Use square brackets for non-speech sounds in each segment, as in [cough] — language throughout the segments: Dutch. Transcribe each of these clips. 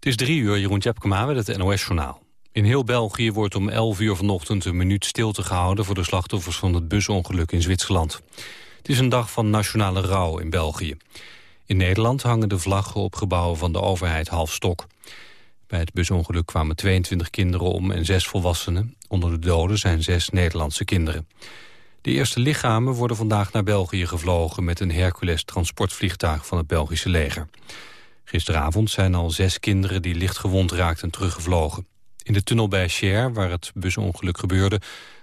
Het is drie uur, Jeroen Tjepkema met het NOS-journaal. In heel België wordt om 11 uur vanochtend een minuut stilte gehouden... voor de slachtoffers van het busongeluk in Zwitserland. Het is een dag van nationale rouw in België. In Nederland hangen de vlaggen op gebouwen van de overheid half stok. Bij het busongeluk kwamen 22 kinderen om en zes volwassenen. Onder de doden zijn zes Nederlandse kinderen. De eerste lichamen worden vandaag naar België gevlogen... met een Hercules-transportvliegtuig van het Belgische leger. Gisteravond zijn al zes kinderen die licht gewond raakten teruggevlogen. In de tunnel bij Cher, waar het busongeluk gebeurde...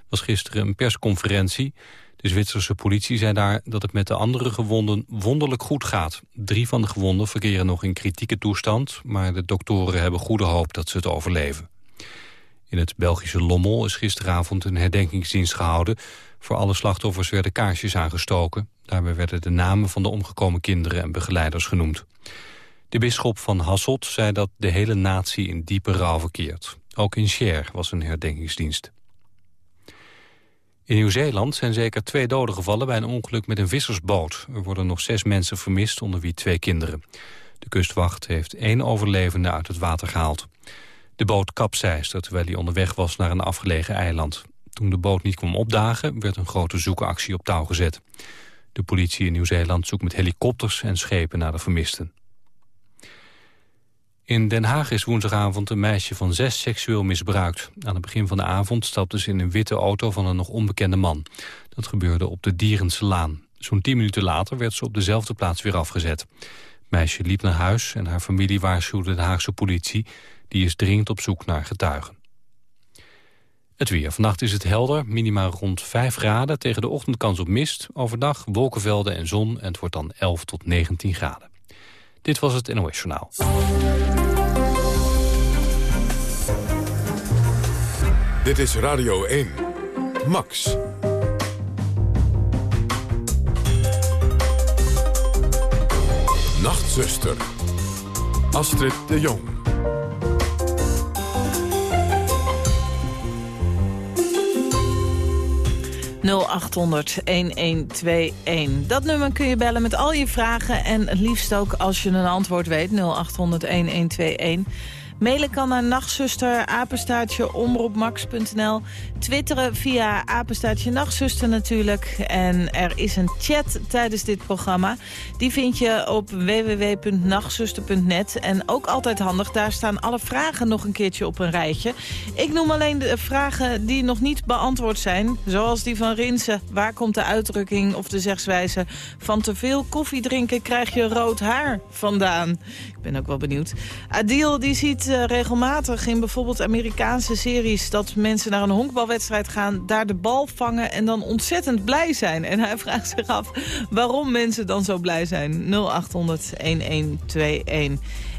was gisteren een persconferentie. De Zwitserse politie zei daar dat het met de andere gewonden wonderlijk goed gaat. Drie van de gewonden verkeren nog in kritieke toestand... maar de doktoren hebben goede hoop dat ze het overleven. In het Belgische Lommel is gisteravond een herdenkingsdienst gehouden. Voor alle slachtoffers werden kaarsjes aangestoken. Daarbij werden de namen van de omgekomen kinderen en begeleiders genoemd. De bisschop van Hasselt zei dat de hele natie in diepe rouw verkeert. Ook in Cher was een herdenkingsdienst. In Nieuw-Zeeland zijn zeker twee doden gevallen bij een ongeluk met een vissersboot. Er worden nog zes mensen vermist, onder wie twee kinderen. De kustwacht heeft één overlevende uit het water gehaald. De boot kapseisde terwijl hij onderweg was naar een afgelegen eiland. Toen de boot niet kwam opdagen, werd een grote zoekactie op touw gezet. De politie in Nieuw-Zeeland zoekt met helikopters en schepen naar de vermisten. In Den Haag is woensdagavond een meisje van zes seksueel misbruikt. Aan het begin van de avond stapte ze in een witte auto van een nog onbekende man. Dat gebeurde op de Dierense Laan. Zo'n tien minuten later werd ze op dezelfde plaats weer afgezet. Het meisje liep naar huis en haar familie waarschuwde de Haagse politie. Die is dringend op zoek naar getuigen. Het weer. Vannacht is het helder, minimaal rond 5 graden... tegen de ochtendkans op mist, overdag wolkenvelden en zon... en het wordt dan 11 tot 19 graden. Dit was het NOS Journaal. Dit is Radio 1. Max. Nachtzuster. Astrid de Jong. 0800-1121. Dat nummer kun je bellen met al je vragen en het liefst ook als je een antwoord weet. 0800-1121. Mailen kan naar nachtzuster, apenstaartje, omroepmax.nl. Twitteren via apenstaartje nachtzuster natuurlijk. En er is een chat tijdens dit programma. Die vind je op www.nachtzuster.net. En ook altijd handig, daar staan alle vragen nog een keertje op een rijtje. Ik noem alleen de vragen die nog niet beantwoord zijn. Zoals die van Rinsen. Waar komt de uitdrukking of de zegswijze... van te veel koffie drinken krijg je rood haar vandaan? Ik ben ook wel benieuwd. Adil die ziet uh, regelmatig in bijvoorbeeld Amerikaanse series... dat mensen naar een honkbalwedstrijd gaan, daar de bal vangen... en dan ontzettend blij zijn. En hij vraagt zich af waarom mensen dan zo blij zijn. 0800-1121.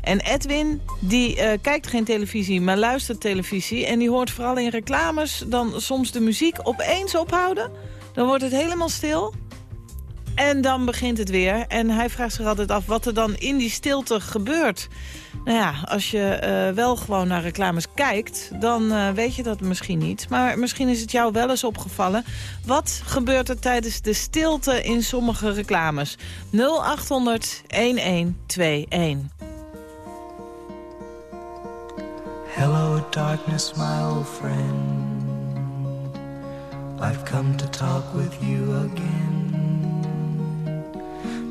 En Edwin, die uh, kijkt geen televisie, maar luistert televisie... en die hoort vooral in reclames dan soms de muziek opeens ophouden. Dan wordt het helemaal stil... En dan begint het weer. En hij vraagt zich altijd af wat er dan in die stilte gebeurt. Nou ja, als je uh, wel gewoon naar reclames kijkt, dan uh, weet je dat misschien niet. Maar misschien is het jou wel eens opgevallen. Wat gebeurt er tijdens de stilte in sommige reclames? 0800 1121. Hello darkness, my old friend. I've come to talk with you again.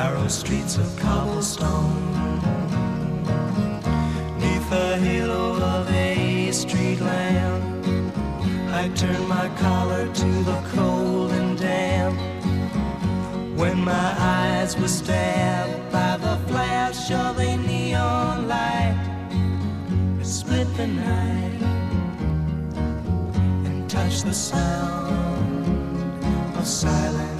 narrow streets of cobblestone the halo of a street lamp. I turned my collar to the cold and damp. When my eyes were stabbed by the flash of a neon light, it split the night and touched the sound of silence.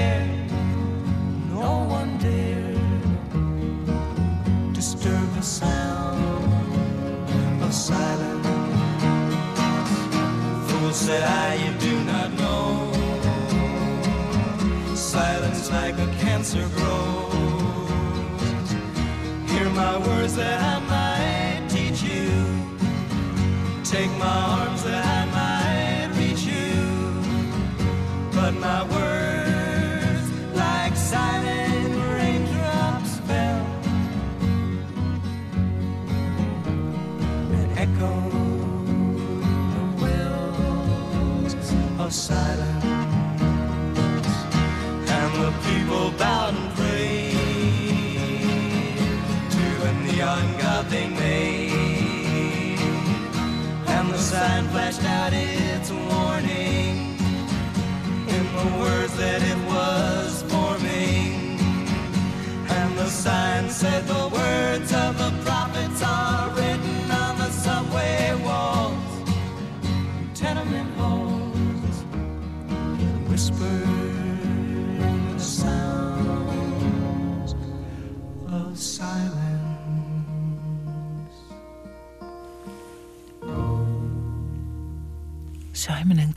Said I, you do not know. Silence like a cancer grows. Hear my words that I might teach you. Take my arms silence. And the people bowed and prayed to the neon god they made. And the sign flashed out its warning in the words that it was forming. And the sign said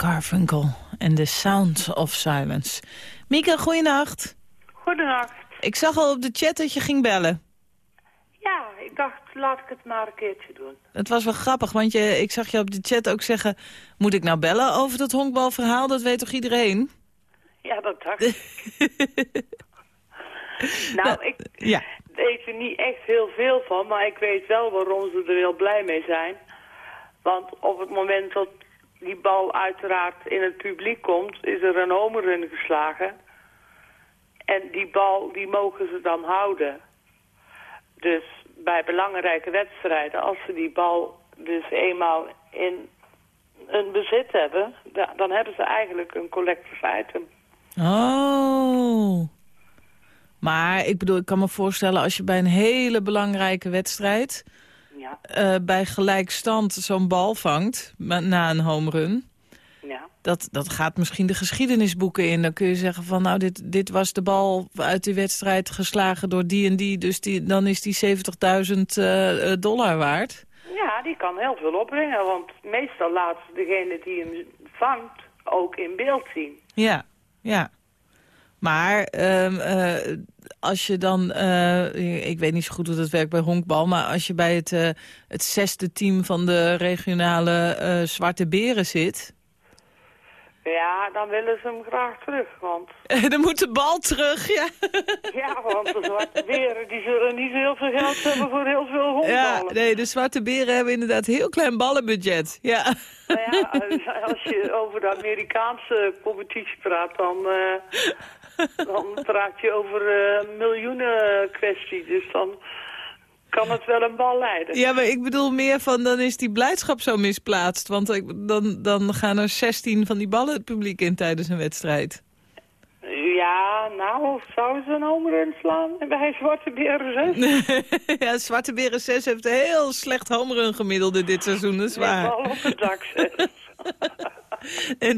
Garfunkel en The Sound of Silence. Mieke, goeienacht. Goedenacht. Ik zag al op de chat dat je ging bellen. Ja, ik dacht, laat ik het maar een keertje doen. Het was wel grappig, want je, ik zag je op de chat ook zeggen... moet ik nou bellen over dat honkbalverhaal? Dat weet toch iedereen? Ja, dat dacht [laughs] ik. nou, ik Ja. weet er niet echt heel veel van, maar ik weet wel waarom ze er heel blij mee zijn. Want op het moment dat die bal uiteraard in het publiek komt, is er een homerun geslagen. En die bal, die mogen ze dan houden. Dus bij belangrijke wedstrijden, als ze die bal dus eenmaal in een bezit hebben, da- dan hebben ze eigenlijk een collective item. Oh. Maar ik bedoel, ik kan me voorstellen als je bij een hele belangrijke wedstrijd... Ja, eh, bij gelijkstand zo'n bal vangt na een home run... ja. Dat, dat gaat misschien de geschiedenisboeken in. Dan kun je zeggen van nou, dit, dit was de bal uit die wedstrijd geslagen door die en die. Dus die, dan is die 70.000 eh, eh, dollar waard. Ja, die kan heel veel opbrengen, want meestal laat degene die hem vangt ook in beeld zien. Ja, ja. Maar ehm, eh, als je dan, eh, ik weet niet zo goed hoe dat werkt bij honkbal... maar als je bij het, eh, het zesde team van de regionale eh, Zwarte Beren zit... Ja, dan willen ze hem graag terug, want... [laughs] dan moet de bal terug, ja. [laughs] Ja, want de zwarte beren die zullen niet heel veel geld hebben voor heel veel Ja, honkballen. nee, de Zwarte Beren hebben inderdaad heel klein ballenbudget. Ja. Nou ja, [laughs] als je over de Amerikaanse competitie praat, dan, dan praat je over uh, miljoenen kwestie, dus dan kan het wel een bal leiden. Ja, maar ik bedoel meer van, dan is die blijdschap zo misplaatst. Want dan, dan gaan er 16 van die ballen het publiek in tijdens een wedstrijd. Ja, nou, zouden ze een homerun slaan bij Zwarte Beren 6? [laughs] ja, Zwarte Beren 6 heeft een heel slecht homerun gemiddelde dit seizoen, dat is waar. Met bal op het dak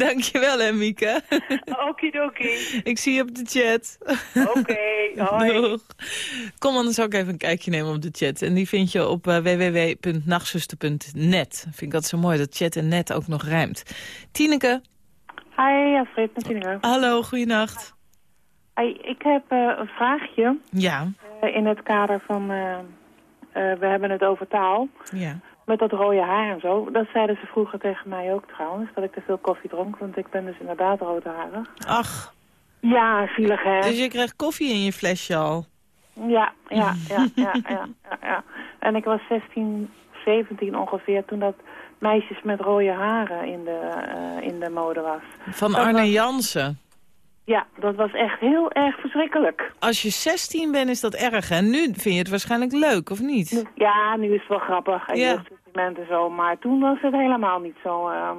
dankjewel hè, Mieke. Okidoki. ik zie je op de chat. Oké, hoi. Doeg. Kom anders ook even een kijkje nemen op de chat. En die vind je op uh, www.nachtzuster.net. Vind ik dat zo mooi, dat chat en net ook nog rijmt. Tineke. Hi, Alfred, met Tineke. Hallo, goeienacht. Hi, ik heb uh, een vraagje. Ja. Uh, in het kader van, uh, we hebben het over taal. Ja. Met dat rode haar en zo. Dat zeiden ze vroeger tegen mij ook trouwens, dat ik te veel koffie dronk. Want ik ben dus inderdaad roodharig. Ach. Ja, zielig hè. Dus je krijgt koffie in je flesje al? Ja, ja, ja, ja, [laughs] ja, ja, ja. En ik was 16, 17 ongeveer toen dat meisjes met rode haren in de, uh, in de mode was. Van dat Arne was... Jansen? Ja, dat was echt heel erg verschrikkelijk. Als je 16 bent is dat erg en nu vind je het waarschijnlijk leuk, of niet? Ja, nu is het wel grappig. En ja. je moment en zo. Maar toen was het helemaal niet zo ehm,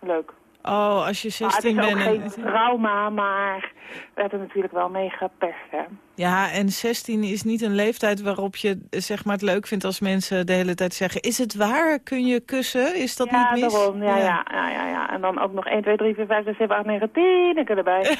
leuk. Oh, als je Maar het 16 is ook bent. geen en- trauma, maar werd er natuurlijk wel mee gepest, hè. Ja, en 16 is niet een leeftijd waarop je zeg maar, het leuk vindt als mensen de hele tijd zeggen... is het waar? Kun je kussen? Is dat ja, niet mis? daarom. Ja, ja. Ja, ja, ja, En dan ook nog 1, 2, 3, 4, 5, 6, 7, 8, 9, 10 erbij. [laughs]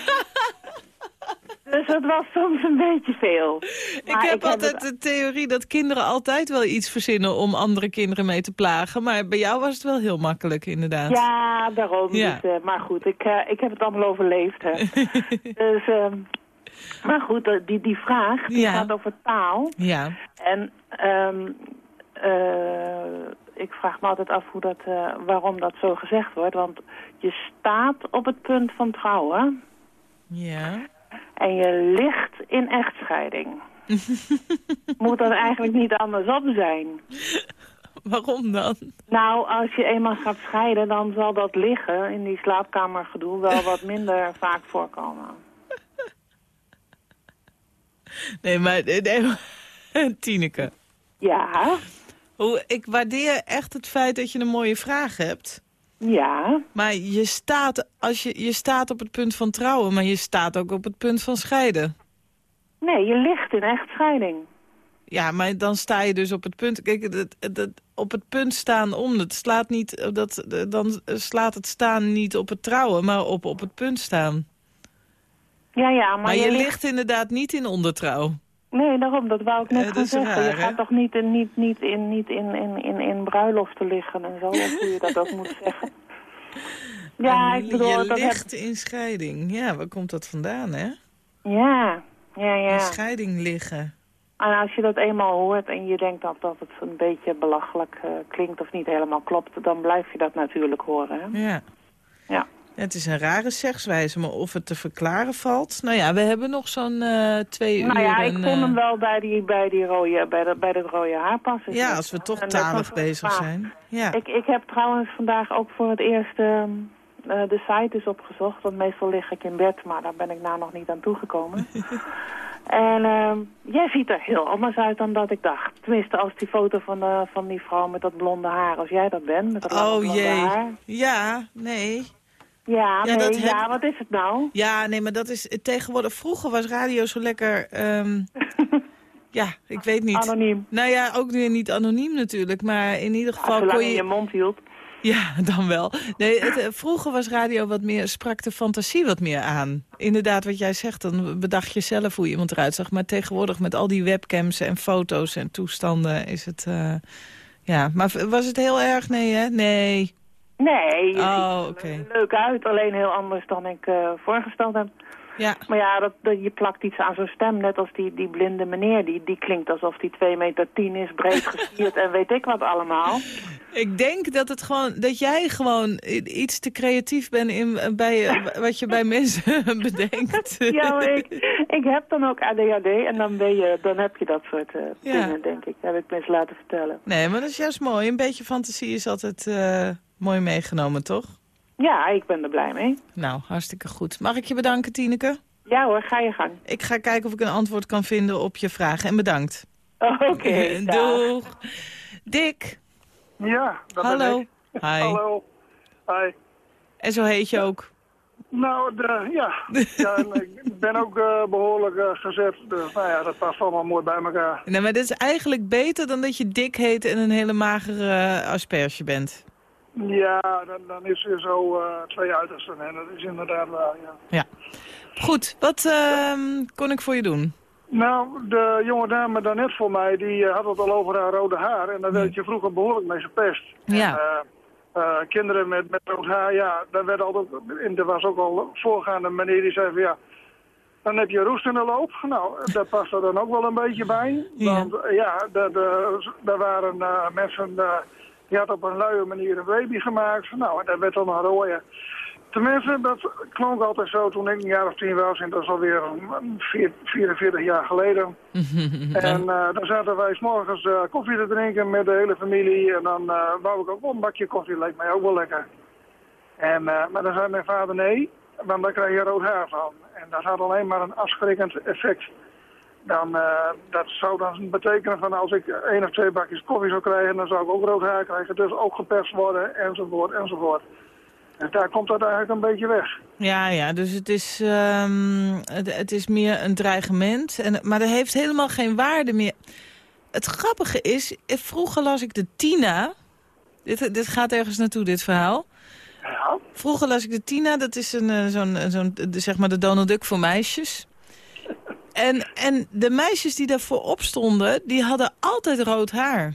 dus het was soms een beetje veel. Ik heb altijd het- de theorie dat kinderen altijd wel iets verzinnen om andere kinderen mee te plagen. Maar bij jou was het wel heel makkelijk, inderdaad. Ja, daarom. Ja. Dus, maar goed, ik, eh, ik heb het allemaal overleefd. Hè. [laughs] dus, ehm, maar goed, die, die vraag die Ja. gaat over taal. Ja. En ehm, eh, ik vraag me altijd af hoe dat, waarom dat zo gezegd wordt. Want je staat op het punt van trouwen Ja. En je ligt in echtscheiding. [laughs] Moet dat eigenlijk niet andersom zijn? Waarom dan? Nou, als je eenmaal gaat scheiden, dan zal dat liggen in die slaapkamergedoe wel wat minder [laughs] vaak voorkomen. Nee, maar... Nee, [laughs] Tineke. Ja, Hoe, ik waardeer echt het feit dat je een mooie vraag hebt. Ja. Maar je staat, als je, je staat op het punt van trouwen, maar je staat ook op het punt van scheiden. Nee, je ligt in echtscheiding. Ja, maar dan sta je dus op het punt... Kijk, het- op het punt staan om, dat slaat niet, dat, dan slaat het staan niet op het trouwen, maar op, op het punt staan. Ja, ja, maar, Maar, je ligt inderdaad niet in ondertrouw. Nee, daarom, dat wou ik net Eh, gaan zeggen. raar, je hè? gaat toch niet in, niet, niet in, niet in, in, in, in bruiloften liggen en zo, of hoe je dat ook moet zeggen. [laughs] Ja, En ik bedoel, je dat heb... ligt in scheiding. Ja, waar komt dat vandaan, hè? Ja, ja, In ja. scheiding liggen. En als je dat eenmaal hoort en je denkt dat, dat het een beetje belachelijk eh, klinkt of niet helemaal klopt, dan blijf je dat natuurlijk horen. Hè? Ja. Ja. Het is een rare zegswijze, maar of het te verklaren valt... Nou ja, we hebben nog zo'n eh, twee uur. Nou ja, ik en, vond eh, hem wel bij, die, bij, die rode, bij, de, bij dat rode haar passen. Ja, als we toch En dat talig bezig zijn. Ja. Ik, ik heb trouwens vandaag ook voor het eerst ehm, eh, de site dus opgezocht. Want meestal lig ik in bed, maar daar ben ik nou nog niet aan toegekomen. [laughs] en ehm, jij ziet er heel anders uit dan dat ik dacht. Tenminste, als die foto van, eh, van die vrouw met dat blonde haar, als jij dat bent, met dat Oh jee. haar. Ja, nee. Ja, Ja, nee, dat heb- ja, wat is het nou? Ja, nee, maar dat is tegenwoordig... Vroeger was radio zo lekker... ehm, [laughs] ja, ik weet niet. Anoniem. Nou ja, ook weer niet anoniem natuurlijk. Maar in ieder geval lang kon je je... mond hield. Ja, [laughs] dan wel. Nee, het, eh, vroeger was radio wat meer... sprak de fantasie wat meer aan. Inderdaad, wat jij zegt, dan bedacht je zelf hoe iemand eruit zag. Maar tegenwoordig met al die webcams en foto's en toestanden is het... eh, ja, maar was het heel erg? Nee, hè? Nee. Nee, je Oh, ziet er leuk uit. Alleen heel anders dan ik eh, voorgesteld heb. Ja, Maar ja, dat, dat, je plakt iets aan zo'n stem. Net als die, die blinde meneer. Die, die klinkt alsof die 2 meter 10 is, breed [laughs] gespierd en weet ik wat allemaal. Ik denk dat, het gewoon, dat jij gewoon iets te creatief bent in, bij, wat je bij [laughs] mensen [laughs] bedenkt. Ja, maar ik, ik heb dan ook ADHD en dan, ben je, dan heb je dat soort Ja. dingen, denk ik. Heb ik me eens laten vertellen. Nee, maar dat is juist mooi. Een beetje fantasie is altijd eh, mooi meegenomen, toch? Ja, ik ben er blij mee. Nou, hartstikke goed. Mag ik je bedanken, Tineke? Ja hoor, ga je gang. Ik ga kijken of ik een antwoord kan vinden op je vraag. En bedankt. Oké, [laughs] dag. Doeg. Dick, Ja, dat ben hallo. ik. Hi. Hallo. Hi. En zo heet je ook. Nou, de, ja. [laughs] ja ik ben ook eh, behoorlijk eh, gezet. Dus nou ja, dat past allemaal mooi bij elkaar. Nee, maar dit is eigenlijk beter dan dat je Dick heet en een hele magere eh, asperge bent. Ja, dan, dan is er zo eh, twee uitersten. En dat is inderdaad waar, ja. Ja. Goed, wat ehm, kon ik voor je doen? Nou, de jonge dame daarnet voor mij, die eh, had het al over haar rode haar. En daar werd je vroeger behoorlijk mee gepest. Ja. En, eh, kinderen met, met rood haar, ja, daar werd altijd... En er was ook al voorgaande meneer die zei van ja... Dan heb je roest in de loop. Nou, daar past er dan ook wel een beetje bij. Ja. Want eh, ja, daar daar- daar waren mensen... die had op een luie manier een baby gemaakt. Nou, en daar werd dan een rode. Tenminste, dat klonk altijd zo toen ik een jaar of tien was. En dat is alweer een vier- 44 jaar geleden. [laughs] En eh, dan zaten wij 's morgens eh, koffie te drinken met de hele familie. En dan eh wou ik ook wel een bakje koffie, leek mij ook wel lekker. En, maar dan zei mijn vader nee, want daar krijg je rood haar van. En dat had alleen maar een afschrikkend effect. Dan eh, dat zou dan betekenen van als ik één of twee bakjes koffie zou krijgen, dan zou ik ook rood haar krijgen. Dus ook geperst worden, enzovoort, enzovoort. En daar komt dat eigenlijk een beetje weg. Ja, ja, dus het is, ehm, het, het is meer een dreigement. En, maar dat heeft helemaal geen waarde meer. Het grappige is, eh, vroeger las ik de Tina. Dit, dit gaat ergens naartoe, dit verhaal. Ja. Vroeger las ik de Tina, dat is een, eh, zo'n, zo'n, zeg maar de Donald Duck voor meisjes. En, en de meisjes die daarvoor opstonden, die hadden altijd rood haar.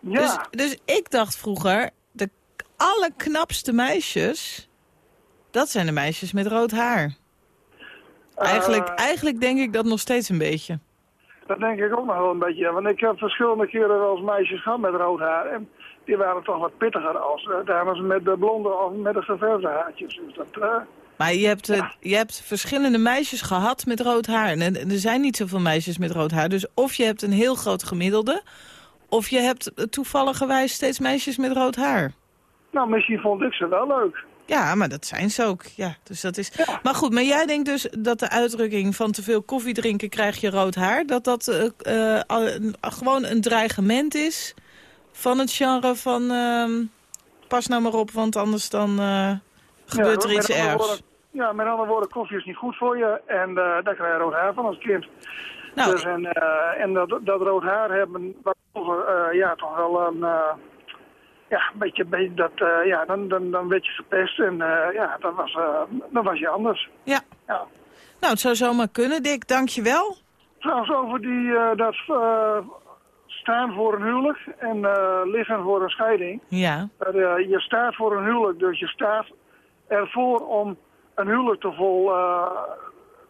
Ja, Dus, dus ik dacht vroeger, de allerknapste meisjes, dat zijn de meisjes met rood haar. Eigenlijk, Eh, eigenlijk denk ik dat nog steeds een beetje. dat denk ik ook nog wel een beetje. ja, Want ik heb verschillende keren wel eens meisjes gehad met rood haar. En die waren toch wat pittiger als eh, dames met de blonde of met de geverfde haartjes. Dus dat, eh, Maar je hebt, eh, je hebt verschillende meisjes gehad met rood haar. En er er zijn niet zoveel meisjes met rood haar. Dus of je hebt een heel groot gemiddelde... of je hebt eh, toevalligerwijs steeds meisjes met rood haar. nou, misschien vond ik ze wel leuk. Ja, maar dat zijn ze ook. Ja, dus dat is... Maar goed, maar jij denkt dus dat de uitdrukking van te veel koffie drinken krijg je rood haar... dat dat eh, gewoon een dreigement is van het genre van... ehm, pas nou maar op, want anders dan gebeurt Ja, er iets met andere ergs. woorden- ja, met andere woorden, koffie is niet goed voor je. En eh, daar krijg je rood haar van als kind. Nou, Dus en eh, en dat, dat rood haar hebben, was vroeger eh, ja, toch wel een... ja, een beetje, dat, ja, dan, dan, dan werd je gepest en ja, dan was, dan was je anders. ja. Ja. Nou, het zou zomaar kunnen, Dick. Dank je wel. Trouwens, over die, dat staan voor een huwelijk en liggen voor een scheiding. Ja. Je staat voor een huwelijk, dus je staat ervoor om een huwelijk te vol eh,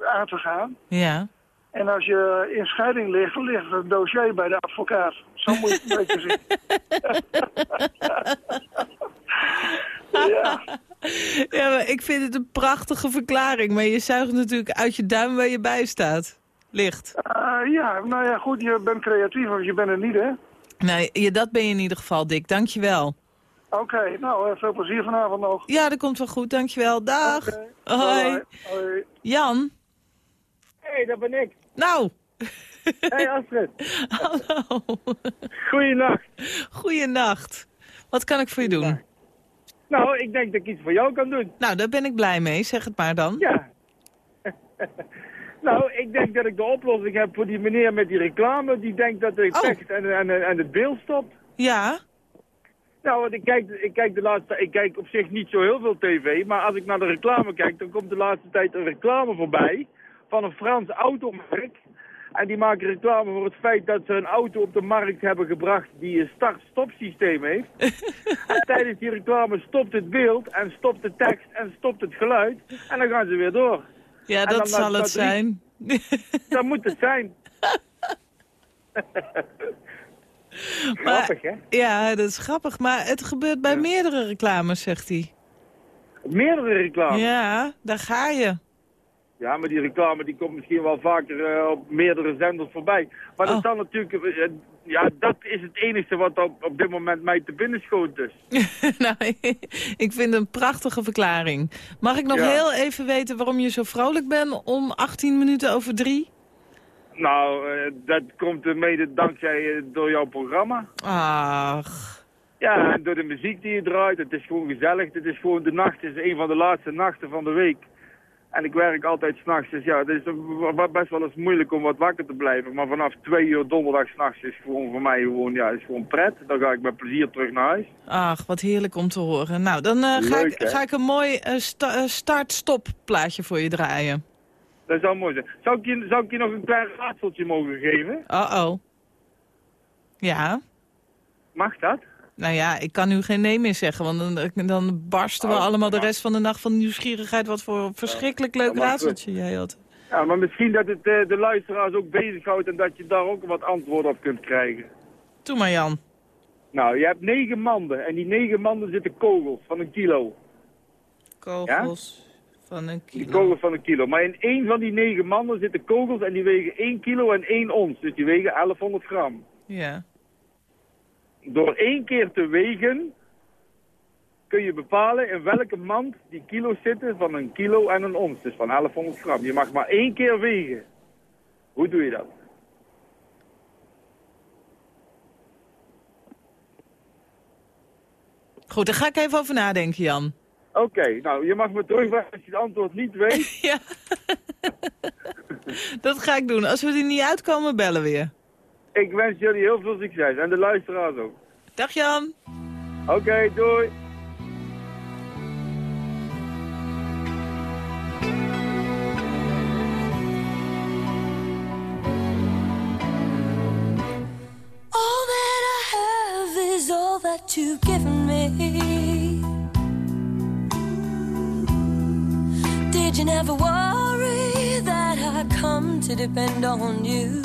aan te gaan. Ja. En als je in scheiding ligt, ligt het dossier bij de advocaat. Zo moet je het een beetje zien. [laughs] ja. Ja, maar ik vind het een prachtige verklaring. Maar je zuigt natuurlijk uit je duim waar je bij staat. Licht. Eh, ja, nou ja, goed, je bent creatief of je bent het niet, hè? Nee, je, dat ben je in ieder geval, Dick. Dank je wel. Oké, nou, eh, veel plezier vanavond nog. Ja, dat komt wel goed. Dank je wel. Dag. Hoi. hoi. Hoi. Jan. Hé, hey, dat ben ik. Nou. Hé hey Astrid, [laughs] Hallo. goeienacht. Goeienacht. Wat kan ik voor je doen? Nou, ik denk dat ik iets voor jou kan doen. Nou, daar ben ik blij mee. Zeg het maar dan. Ja. [laughs] nou, ik denk dat ik de oplossing heb voor die meneer met die reclame. Die denkt dat de Oh. tekst en, en, en het beeld stopt. Ja. Nou, want ik kijk, ik kijk de laatste ik kijk op zich niet zo heel veel tv, maar als ik naar de reclame kijk, dan komt de laatste tijd een reclame voorbij van een Frans automerk. En die maken reclame voor het feit dat ze een auto op de markt hebben gebracht die een start-stop systeem heeft. [laughs] en tijdens die reclame stopt het beeld en stopt de tekst en stopt het geluid. En dan gaan ze weer door. Ja, dat zal het zijn. Dat moet het zijn. [laughs] Grappig, hè? Ja, dat is grappig. Maar het gebeurt bij meerdere reclames, zegt hij. Meerdere reclames. Ja, daar ga je. Ja, maar die reclame die komt misschien wel vaker eh, op meerdere zenders voorbij. Maar dat Oh. dan natuurlijk, eh, ja, dat is het enige wat op, op dit moment mij te binnen schoot dus. [laughs] nou, [laughs] ik vind het een prachtige verklaring. Mag ik nog Ja. heel even weten waarom je zo vrolijk bent om 18 minuten over drie? Nou, eh, dat komt mede dankzij eh, door jouw programma. Ach, Ja, en door de muziek die je draait. Het is gewoon gezellig. Het is gewoon de nacht. Het is een van de laatste nachten van de week. En ik werk altijd s'nachts. Dus ja, het is best wel eens moeilijk om wat wakker te blijven. Maar vanaf twee uur donderdag s'nachts is gewoon voor mij gewoon, ja, is gewoon pret. Dan ga ik met plezier terug naar huis. ach, wat heerlijk om te horen. Nou, dan eh, ga, Leuk, ik, hè? ga ik een mooi sta- start-stop plaatje voor je draaien. Dat zou mooi zijn. Zou ik je, zou ik je nog een klein raadseltje mogen geven? Oh-oh. Ja, Mag dat? nou ja, ik kan nu geen nee meer zeggen, want dan, dan barsten we Oh, allemaal de rest van de nacht van nieuwsgierigheid. Wat voor verschrikkelijk leuk goed. raadseltje jij had. Ja, maar misschien dat het eh, de luisteraars ook bezighoudt en dat je daar ook wat antwoorden op kunt krijgen. Doe maar, Jan. Nou, je hebt negen manden en die negen manden zitten kogels van een kilo. Kogels van een Die kilo. kogels van een kilo. Maar in één van die negen manden zitten kogels en die wegen 1 kilo en 1 ons. Dus die wegen 1100 gram. Ja. Door één keer te wegen kun je bepalen in welke mand die kilo's zitten van een kilo en een ons. Dus van 1100 gram. Je mag maar één keer wegen. Hoe doe je dat? Goed, daar ga ik even over nadenken, Jan. Oké, nou, je mag me terugvragen als je het antwoord niet weet. [laughs] Ja. dat ga ik doen. Als we er niet uitkomen, bellen we weer. Ik wens jullie heel veel succes en de luisteraars ook. Dag Jan. Oké, doei. All that I have is all that you've given me. Did you never worry that I come to depend on you?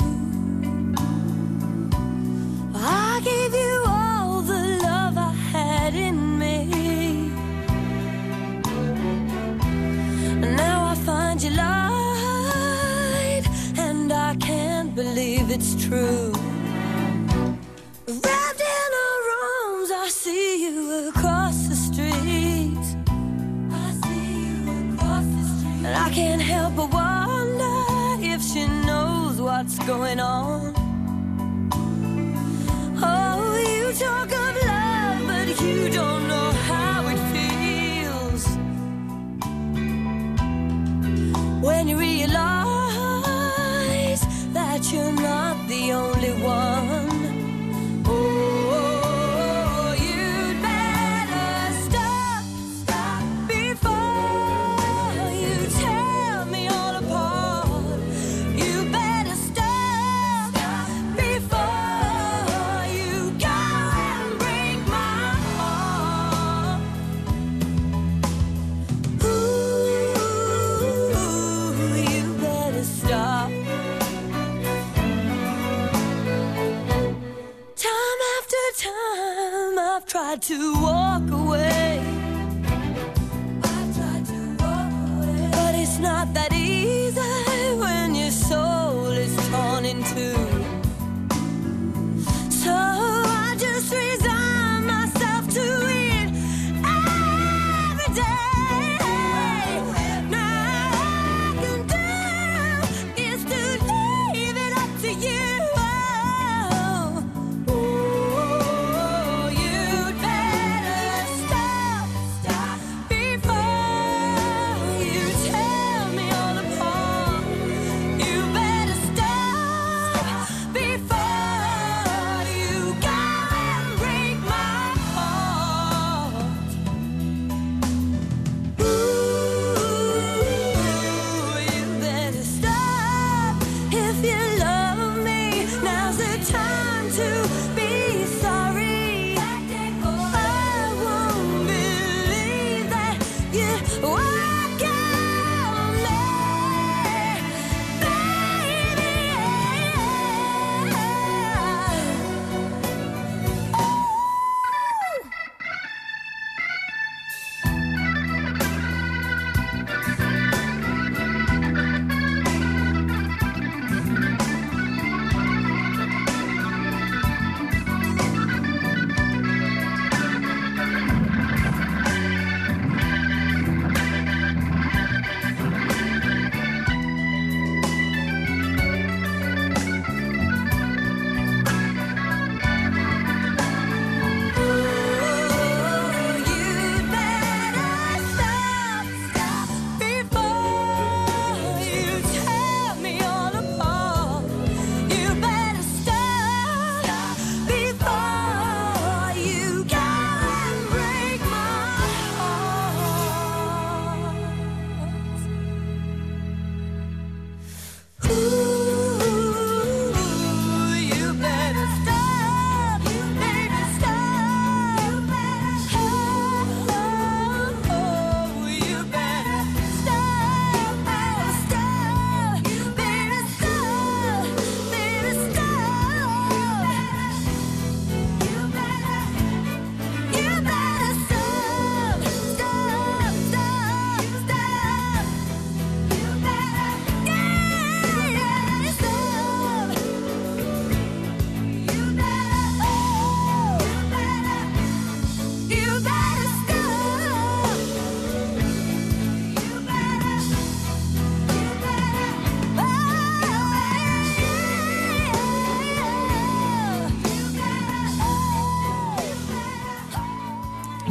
I gave you all the love I had in me. And now I find you lied, and I can't believe it's true. What's going on. Oh, you talk of love, to walk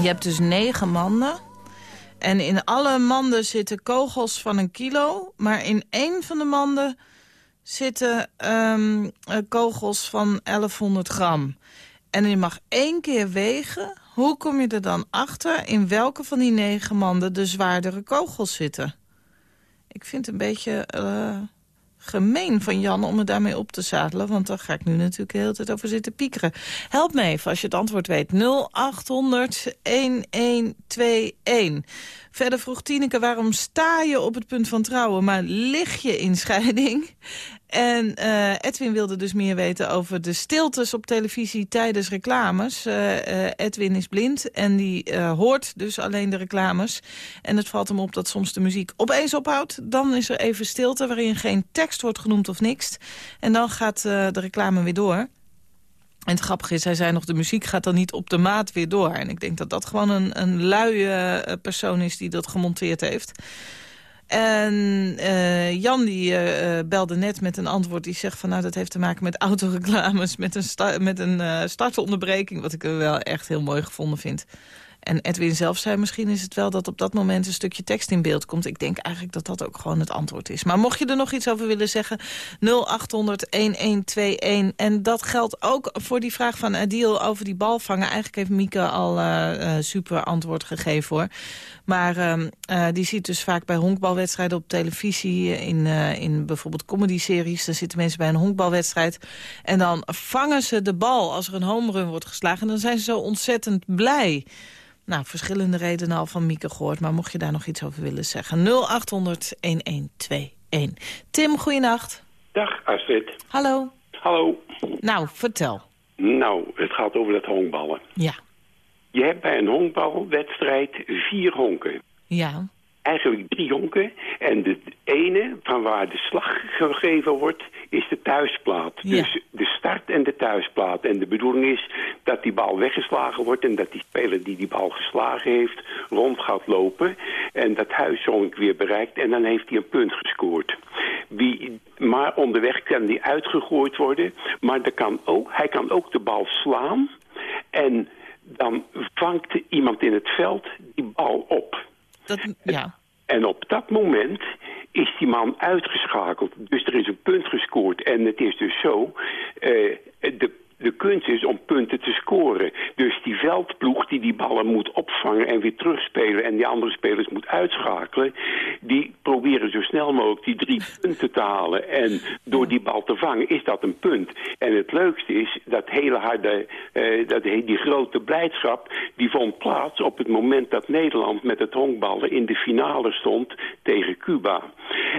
hebt dus negen manden. En in alle manden zitten kogels van een kilo. Maar in één van de manden zitten ehm, eh, kogels van 1100 gram. En je mag één keer wegen. Hoe kom je er dan achter in welke van die negen manden de zwaardere kogels zitten? Ik vind het een beetje eh, gemeen van Jan om me daarmee op te zadelen. Want daar ga ik nu natuurlijk de hele tijd over zitten piekeren. Help me even als je het antwoord weet. 0800 1121. Verder vroeg Tineke, waarom sta je op het punt van trouwen, maar lig je in scheiding? En eh, Edwin wilde dus meer weten over de stiltes op televisie tijdens reclames. Eh, eh, Edwin is blind en die hoort dus alleen de reclames. En het valt hem op dat soms de muziek opeens ophoudt. Dan is er even stilte waarin geen tekst wordt genoemd of niks. En dan gaat de reclame weer door. En het grappige is, hij zei nog, de muziek gaat dan niet op de maat weer door. En ik denk dat dat gewoon een, een luie eh, persoon is die dat gemonteerd heeft. En eh, Jan die eh, belde net met een antwoord. Die zegt van nou dat heeft te maken met autoreclames. Met een, sta- met een eh, startonderbreking. Wat ik wel echt heel mooi gevonden vind. En Edwin zelf zei misschien is het wel dat op dat moment een stukje tekst in beeld komt. Ik denk eigenlijk dat dat ook gewoon het antwoord is. Maar mocht je er nog iets over willen zeggen, 0800-1121. En dat geldt ook voor die vraag van Adil over die bal vangen. Eigenlijk heeft Mieke al eh, super antwoord gegeven hoor. Maar ehm, eh, die ziet dus vaak bij honkbalwedstrijden op televisie... in, eh, in bijvoorbeeld comedy-series. Dan zitten mensen bij een honkbalwedstrijd. En dan vangen ze de bal als er een homerun wordt geslagen. En dan zijn ze zo ontzettend blij. Nou, verschillende redenen al van Mieke gehoord. Maar mocht je daar nog iets over willen zeggen. 0800-1121. Tim, goeienacht. Dag Astrid. Hallo. Hallo. Nou, vertel. Nou, het gaat over dat honkballen. Ja. Je hebt bij een honkbalwedstrijd vier honken. Ja. Eigenlijk drie honken. En de ene, van waar de slag gegeven wordt, is de thuisplaat. Ja. Dus de start en de thuisplaat. En de bedoeling is dat die bal weggeslagen wordt... en dat die speler die die bal geslagen heeft rond gaat lopen... en dat huishonk weer bereikt en dan heeft hij een punt gescoord. Wie, maar onderweg kan die uitgegooid worden. Maar kan ook, hij kan ook de bal slaan... en dan vangt iemand in het veld die bal op. Dat, ja. En op dat moment is die man uitgeschakeld. Dus er is een punt gescoord. En het is dus zo, eh, de, de kunst is om punten te scoren. Dus die veldploeg die die ballen moet opvangen en weer terugspelen... en die andere spelers moet uitschakelen... die proberen zo snel mogelijk die drie [laughs] punten te halen. En door die bal te vangen is dat een punt. En het leukste is dat hele harde, eh, dat, die grote blijdschap... die vond plaats op het moment dat Nederland met het honkballen... in de finale stond tegen Cuba.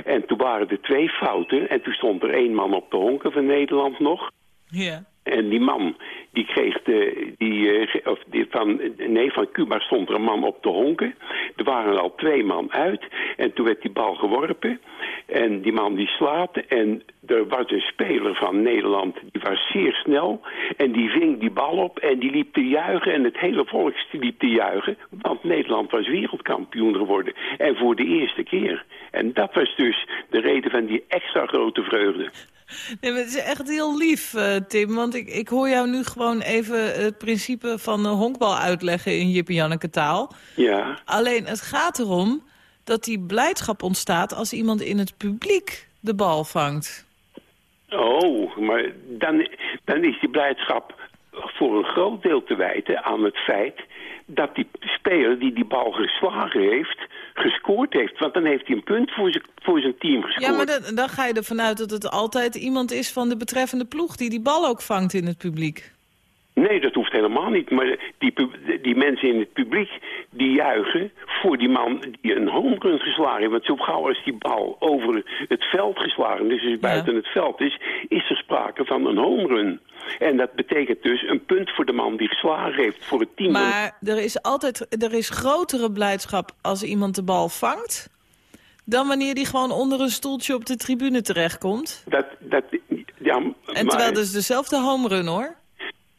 En toen waren er twee fouten en toen stond er één man op de honken van Nederland nog... Ja. En die man, die kreeg de, die, eh, of die van, nee, van Cuba stond er een man op de honken. Er waren al twee man uit. En toen werd die bal geworpen. En die man die slaat. En er was een speler van Nederland, die was zeer snel. En die ving die bal op en die liep te juichen. En het hele volk liep te juichen. Want Nederland was wereldkampioen geworden. En voor de eerste keer. En dat was dus de reden van die extra grote vreugde. Nee, maar het is echt heel lief, eh, Tim. Want ik, ik hoor jou nu gewoon even het principe van uh, honkbal uitleggen in Jippie Janneke taal. Ja. Alleen het gaat erom dat die blijdschap ontstaat als iemand in het publiek de bal vangt. Oh, maar dan, dan is die blijdschap voor een groot deel te wijten aan het feit dat die speler die die bal geslagen heeft, gescoord heeft. Want dan heeft hij een punt voor zijn, voor zijn team gescoord. Ja, maar dan, dan ga je ervan uit dat het altijd iemand is van de betreffende ploeg... die die bal ook vangt in het publiek. Nee, dat hoeft helemaal niet. Maar die, die mensen in het publiek, die juichen voor die man die een home run geslagen heeft. Want zo gauw als die bal over het veld geslagen, dus als buiten het veld is, is er sprake van een home run. En dat betekent dus een punt voor de man die geslagen heeft voor het team. Maar er is altijd er is grotere blijdschap als iemand de bal vangt... dan wanneer die gewoon onder een stoeltje op de tribune terechtkomt. Dat, dat, ja, En maar- terwijl dat is dezelfde home run, hoor.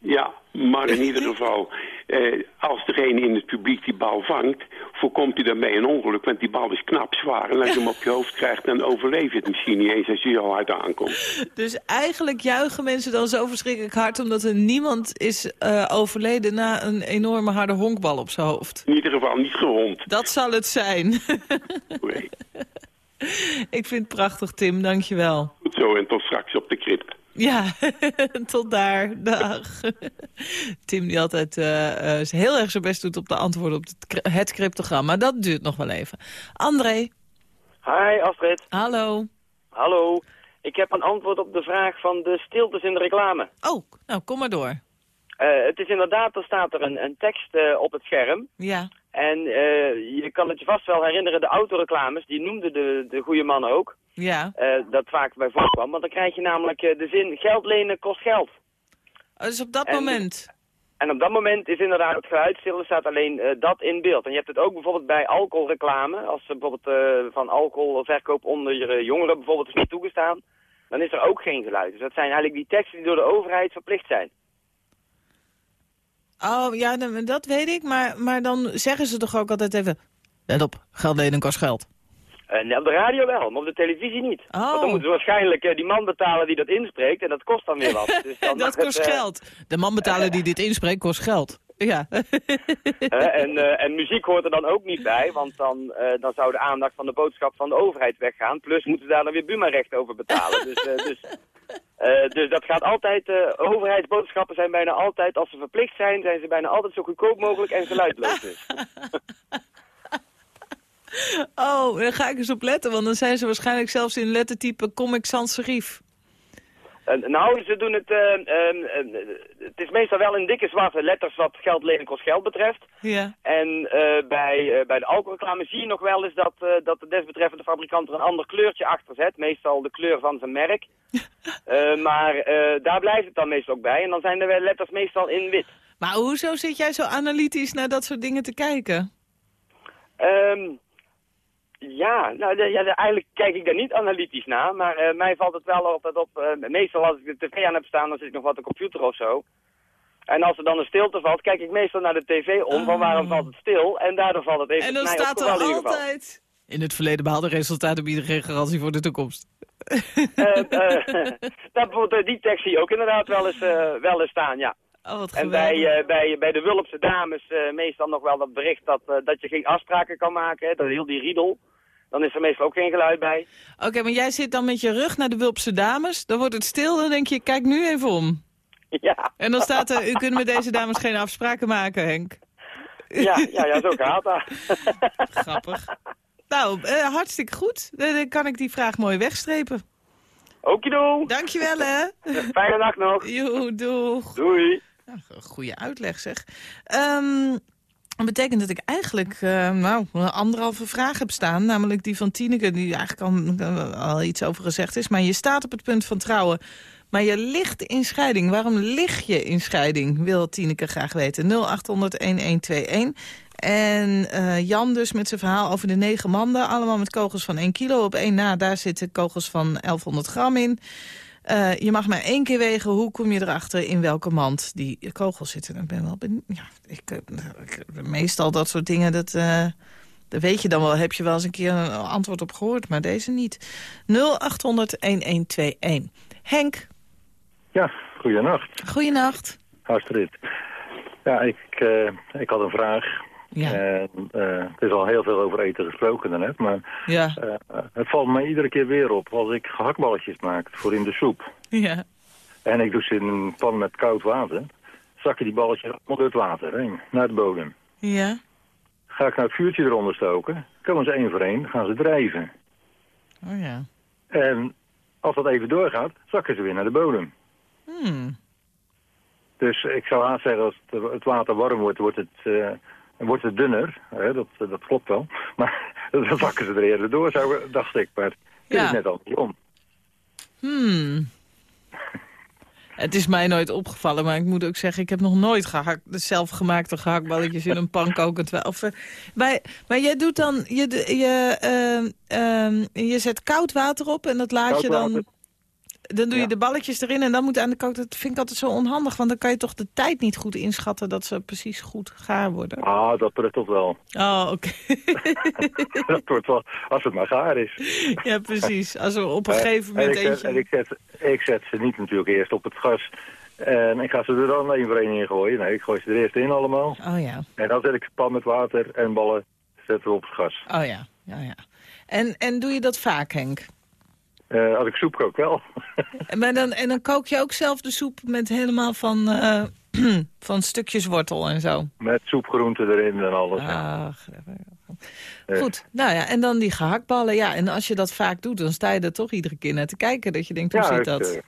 Ja, maar in [laughs] ieder geval, eh, als degene in het publiek die bal vangt, voorkomt hij daarmee een ongeluk, want die bal is knap zwaar. En als je hem op je hoofd krijgt, dan overleef je het misschien niet eens als je zo hard aankomt. Dus eigenlijk juichen mensen dan zo verschrikkelijk hard... omdat er niemand is eh, overleden na een enorme harde honkbal op zijn hoofd. In ieder geval niet gewond. Dat zal het zijn. Nee. [laughs] Ik vind het prachtig, Tim. Dank je wel. Goed zo, en tot straks op de krip. Ja, [laughs] tot daar. Dag. [laughs] Tim die altijd eh, eh, heel erg zijn best doet op de antwoorden op het, cri- het cryptogram. Maar dat duurt nog wel even. André, Hi Astrid, hallo. hallo. Ik heb een antwoord op de vraag van de stiltes in de reclame. Oh, nou kom maar door. Eh, het is inderdaad, er staat er een, een tekst op het scherm. Ja, En eh, je kan het je vast wel herinneren, de autoreclames, die noemde de, de goede man ook. ja. eh, dat vaak bij voorkwam. Want dan krijg je namelijk eh, de zin, geld lenen kost geld. Oh, dus op dat En- moment. En op dat moment is inderdaad het geluid stil, er staat alleen dat in beeld. En je hebt het ook bijvoorbeeld bij alcoholreclame. Als er bijvoorbeeld van alcoholverkoop onder je jongeren bijvoorbeeld is niet toegestaan, dan is er ook geen geluid. Dus dat zijn eigenlijk die teksten die door de overheid verplicht zijn. Oh, ja, dat weet ik. Maar, maar dan zeggen ze toch ook altijd even... Let op, geld lenen kost geld. Eh, op de radio wel, maar op de televisie niet. Oh. Want dan moeten ze waarschijnlijk eh, die man betalen die dat inspreekt en dat kost dan weer wat. Dus dan [laughs] dat kost het, eh, geld. De man betalen die dit inspreekt kost geld. Ja. [laughs] en, en muziek hoort er dan ook niet bij, want dan, dan zou de aandacht van de boodschap van de overheid weggaan. Plus moeten ze daar dan weer Buma-recht over betalen. dus, dus, eh, dus dat gaat altijd, eh, overheidsboodschappen zijn bijna altijd, als ze verplicht zijn, zijn ze bijna altijd zo goedkoop mogelijk en geluidloos dus. [laughs] Oh, daar ga ik eens op letten, want dan zijn ze waarschijnlijk zelfs in lettertype Comic Sans Serif. Eh, nou, ze doen het, eh, ehm, eh, het is meestal wel in dikke zwarte letters wat geld lenen kost geld betreft. Ja. En eh, bij, bij de alcoholreclame zie je nog wel eens dat, dat de desbetreffende fabrikant er een ander kleurtje achter zet. Meestal de kleur van zijn merk. [laughs] Maar daar blijft het dan meestal ook bij. En dan zijn de letters meestal in wit. Maar hoezo zit jij zo analytisch naar dat soort dingen te kijken? Ehm, ja, nou, de- ja, de- eigenlijk kijk ik daar niet analytisch naar. Maar eh, mij valt het wel altijd op. eh, meestal als ik de tv aan heb staan, dan zit ik nog wat op de computer of zo. En als er dan een stilte valt, kijk ik meestal naar de tv om van waarom valt het stil. En daardoor valt het even en dan mij staat op, er in altijd... In het verleden behaalde resultaten bieden geen garantie voor de toekomst. Eh, [laughs] dat, die tekst zie je ook inderdaad wel eens, wel eens staan, ja. Oh, wat En bij, eh, bij, bij de Wulpse dames eh, meestal nog wel dat bericht dat, eh, dat je geen afspraken kan maken. Hè, dat heel die riedel. Dan is er meestal ook geen geluid bij. Oké, maar jij zit dan met je rug naar de Wulpse dames. Dan wordt het stil, dan denk je, kijk nu even om. [laughs] Ja, En dan staat er, u kunt met deze dames geen afspraken maken, Henk. ja, ja, ja zo gaat dat. [laughs] Grappig. Nou, hartstikke goed. Dan kan ik die vraag mooi wegstrepen. Okido. Dankjewel, hè. Fijne nacht nog. [laughs] Joe, doeg. Doei. Nou, goede uitleg, zeg. Ehm, dat betekent dat ik eigenlijk eh, nou, anderhalve vraag heb staan. Namelijk die van Tineke, die eigenlijk al, iets over gezegd is. Maar je staat op het punt van trouwen. Maar je ligt in scheiding. Waarom lig je in scheiding? Wil Tineke graag weten. 0800-1121. En eh, Jan dus met zijn verhaal over de negen manden. Allemaal met kogels van 1 kilo op één na. Daar zitten kogels van 1100 gram in. Eh, je mag maar één keer wegen. Hoe kom je erachter in welke mand die kogels zitten? Ik ben wel. Ja, ik, eh, ik- meestal dat soort dingen, dat, eh, dat weet je dan wel. Heb je wel eens een keer een antwoord op gehoord, maar deze niet. 0800-1121. Henk, Ja, goedenacht. goeienacht. Astrid. Ja, ik, eh, ik had een vraag. Ja. En, eh, het is al heel veel over eten gesproken daarnet, maar Ja, eh, het valt mij iedere keer weer op als ik gehaktballetjes maak voor in de soep. ja. En ik doe ze in een pan met koud water. Zakken die balletjes door het water heen, naar de bodem. Ja. Ga ik nou het vuurtje eronder stoken, komen ze één voor één, gaan ze drijven. Oh ja. En als dat even doorgaat, zakken ze weer naar de bodem. Hmm. Dus ik zou haast zeggen, als het, het water warm wordt, wordt het, wordt het dunner. Hè, dat, dat klopt wel. [laughs] Maar [laughs] dan zakken ze er eerder door, zou, dacht ik. Maar het Ja. is net andersom. Hmm. [laughs] Het is mij nooit opgevallen, maar ik moet ook zeggen... ik heb nog nooit gehakt, zelfgemaakte gehaktballetjes in een pan kokend wel. Of, eh, maar, maar jij doet dan... Je, je, ehm, je zet koud water op en dat laat Koud je dan... water. Dan doe je de balletjes erin en dan moet aan de kook. Dat vind ik altijd zo onhandig, want dan kan je toch de tijd niet goed inschatten dat ze precies goed gaar worden. Ah, dat pruttelt wel. Oh, oké. [laughs] dat wordt wel, als het maar gaar is. ja, precies. Als er op een Eh, gegeven en moment ik, zet, eentje... en ik, zet, ik zet ze niet natuurlijk eerst op het gas. En ik ga ze er dan één voor één in gooien. Nee, ik gooi ze er eerst in allemaal. Oh ja, En dan zet ik de pan met water en ballen zetten we op het gas. oh ja, ja, ja. En, en doe je dat vaak, Henk? Eh, als ik soep kook wel. En, maar dan, en dan kook je ook zelf de soep met helemaal van, eh, [clears throat] van stukjes wortel en zo? met soepgroenten erin en alles. ja. Ach, Eh, Goed, nou ja, en dan die gehaktballen. Ja, en als je dat vaak doet, dan sta je er toch iedere keer naar te kijken. Dat je denkt, hoe Ja, zit dat?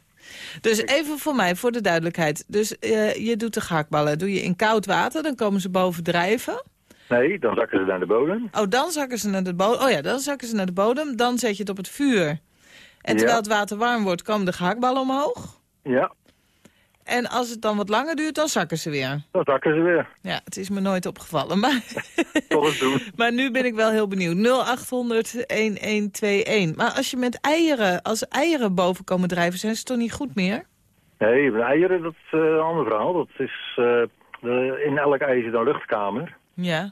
dus even voor mij, voor de duidelijkheid. Dus je doet de gehaktballen, doe je in koud water, dan komen ze bovendrijven. Nee, dan zakken ze naar de bodem. Oh, dan zakken ze naar de bodem. Oh ja, dan zakken ze naar de bodem. Dan zet je het op het vuur. En terwijl het water warm wordt, komen de gehaktballen omhoog. Ja, En als het dan wat langer duurt, dan zakken ze weer. dan zakken ze weer. Ja, het is me nooit opgevallen. Maar, [laughs] Toch eens doen. maar nu ben ik wel heel benieuwd. 0800-1121. Maar als je met eieren, als eieren boven komen drijven, zijn ze toch niet goed meer? Nee, de eieren, dat is eh, een ander verhaal. Dat is, eh, de- in elk ei zit een luchtkamer. Ja,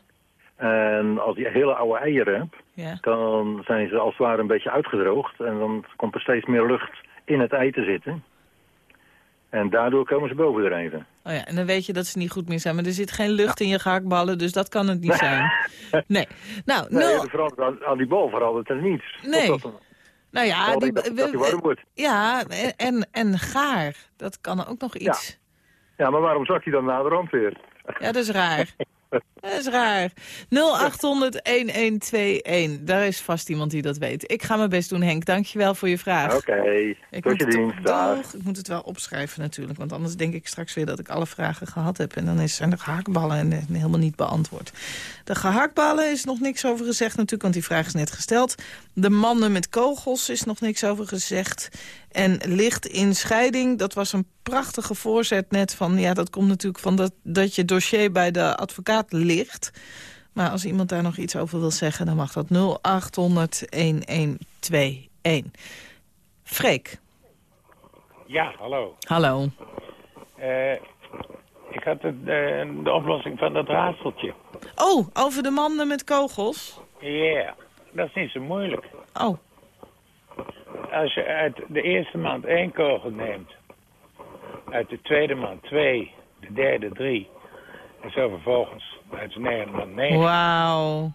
En als je hele oude eieren hebt, ja. dan zijn ze als het ware een beetje uitgedroogd. En dan komt er steeds meer lucht in het ei te zitten. En daardoor komen ze bovendrijven. Oh ja, en dan weet je dat ze niet goed meer zijn. Maar er zit geen lucht in je gehaktballen, dus dat kan het niet zijn. Nee. Nou, Nee, nul, verandert aan, aan die bal verandert er niets. Nee. Totdat- nou ja, die, dat, dat die warm wordt. ja en, en gaar. Dat kan ook nog iets. Ja, maar waarom zak je dan na de rand weer? Ja, dat is raar. [laughs] [laughs] Dat is raar. 0800-1121. Daar is vast iemand die dat weet. Ik ga mijn best doen, Henk. Dankjewel voor je vraag. Oké, tot je dienst. Ik moet het wel opschrijven natuurlijk. Want anders denk ik straks weer dat ik alle vragen gehad heb. En dan is, zijn de gehaktballen en, en helemaal niet beantwoord. De gehaktballen is nog niks over gezegd natuurlijk. Want die vraag is net gesteld. De mannen met kogels is nog niks over gezegd. En licht in scheiding, dat was een prachtige voorzet net van... ja, dat komt natuurlijk van dat, dat je dossier bij de advocaat ligt. Maar als iemand daar nog iets over wil zeggen, dan mag dat 0800-1121. Freek, Ja, hallo. hallo. Eh, ik had het, eh, de oplossing van dat raadseltje. Oh, over de mannen met kogels? Ja, dat is niet zo moeilijk. Oh, Als je uit de eerste maand één kogel neemt, uit de tweede maand twee, de derde drie, en zo vervolgens maand negen, wauw.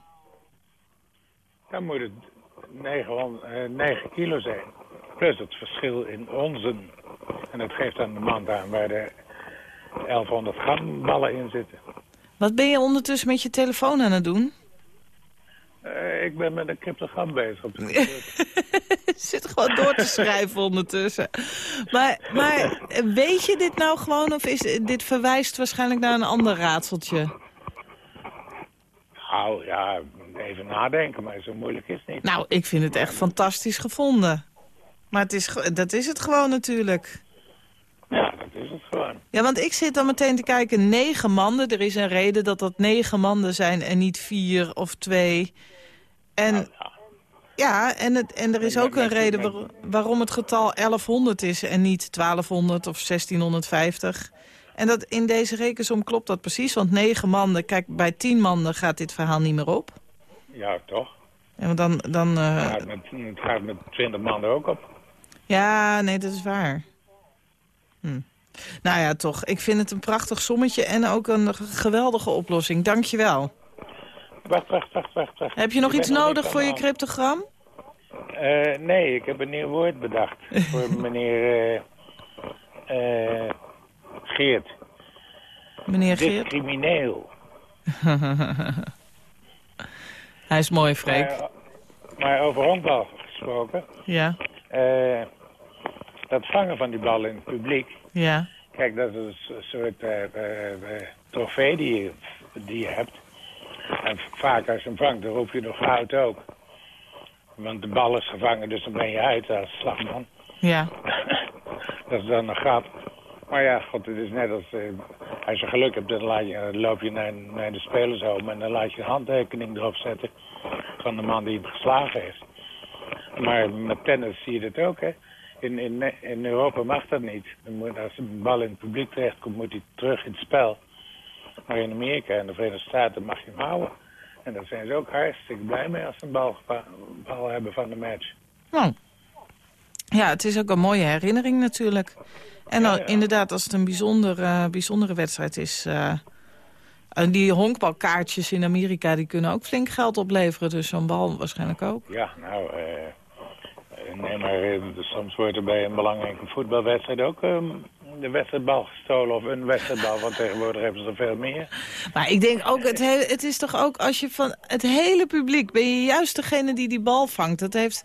dan moet het 900, eh, 9 kilo zijn. Plus het verschil in onzen. En dat geeft dan de maand aan waar de 1100 gram ballen in zitten. Wat ben je ondertussen met je telefoon aan het doen? Eh, ik ben met een cryptogram bezig op. [laughs] Zit gewoon door te schrijven ondertussen. Maar, maar eh, weet je dit nou gewoon of is dit verwijst waarschijnlijk naar een ander raadseltje? Nou ja, even nadenken, maar zo moeilijk is het niet. Nou, ik vind het echt fantastisch gevonden. Maar het is, dat is het gewoon natuurlijk. Ja, dat is het gewoon. Ja, want ik zit dan meteen te kijken, negen manden. Er is een reden dat dat negen manden zijn en niet vier of twee. En ja, en, het, en er is ook een reden waar- waarom het getal 1100 is en niet 1200 of 1650. En dat in deze rekensom klopt dat precies, want negen manden, kijk, bij tien manden gaat dit verhaal niet meer op. Ja, toch? En dan, dan eh, Het gaat met, het gaat met 20 maanden ook op. Ja, nee, dat is waar. Hm. Nou ja, toch. Ik vind het een prachtig sommetje en ook een geweldige oplossing. Dank je wel. Wacht, wacht, wacht, wacht. wacht. Heb je nog Ik iets nodig voor je cryptogram? Eh, nee, ik heb een nieuw woord bedacht. [laughs] voor meneer eh, Geert. Meneer Geert? Discrimineel. [laughs] Hij is mooi, Freek. Maar, maar over honkbal gesproken. Ja, eh, dat vangen van die ballen in het publiek. ja. Kijk, dat is een soort eh, eh, trofee die je, die je hebt. En vaak als je hem vangt, dan roep je nog uit ook. Want de bal is gevangen, dus dan ben je uit als slagman. Ja. [coughs] dat is dan een grap. Maar ja, god, het is net als... eh, als je geluk hebt, dan, laat je, dan loop je naar, naar de spelershome... en dan laat je een handtekening erop zetten... van de man die hem geslagen heeft. Maar met tennis zie je dat ook, hè. In, in, in Europa mag dat niet. Als een bal in het publiek terechtkomt, moet hij terug in het spel. Maar in Amerika en de Verenigde Staten mag je hem houden. En daar zijn ze ook hartstikke blij mee als ze een bal, bal hebben van de match. Nou, ja, het is ook een mooie herinnering natuurlijk. En dan, inderdaad, als het een bijzonder, eh, bijzondere wedstrijd is... eh, en die honkbalkaartjes in Amerika die kunnen ook flink geld opleveren. Dus zo'n bal waarschijnlijk ook. Ja, nou, eh, nee, maar soms wordt er bij een belangrijke voetbalwedstrijd ook ehm, de wedstrijdbal gestolen. Of een wedstrijdbal, want tegenwoordig hebben ze er veel meer. Maar ik denk ook, het, he- het is toch ook als je van het hele publiek... ben je juist degene die die bal vangt. Het, heeft,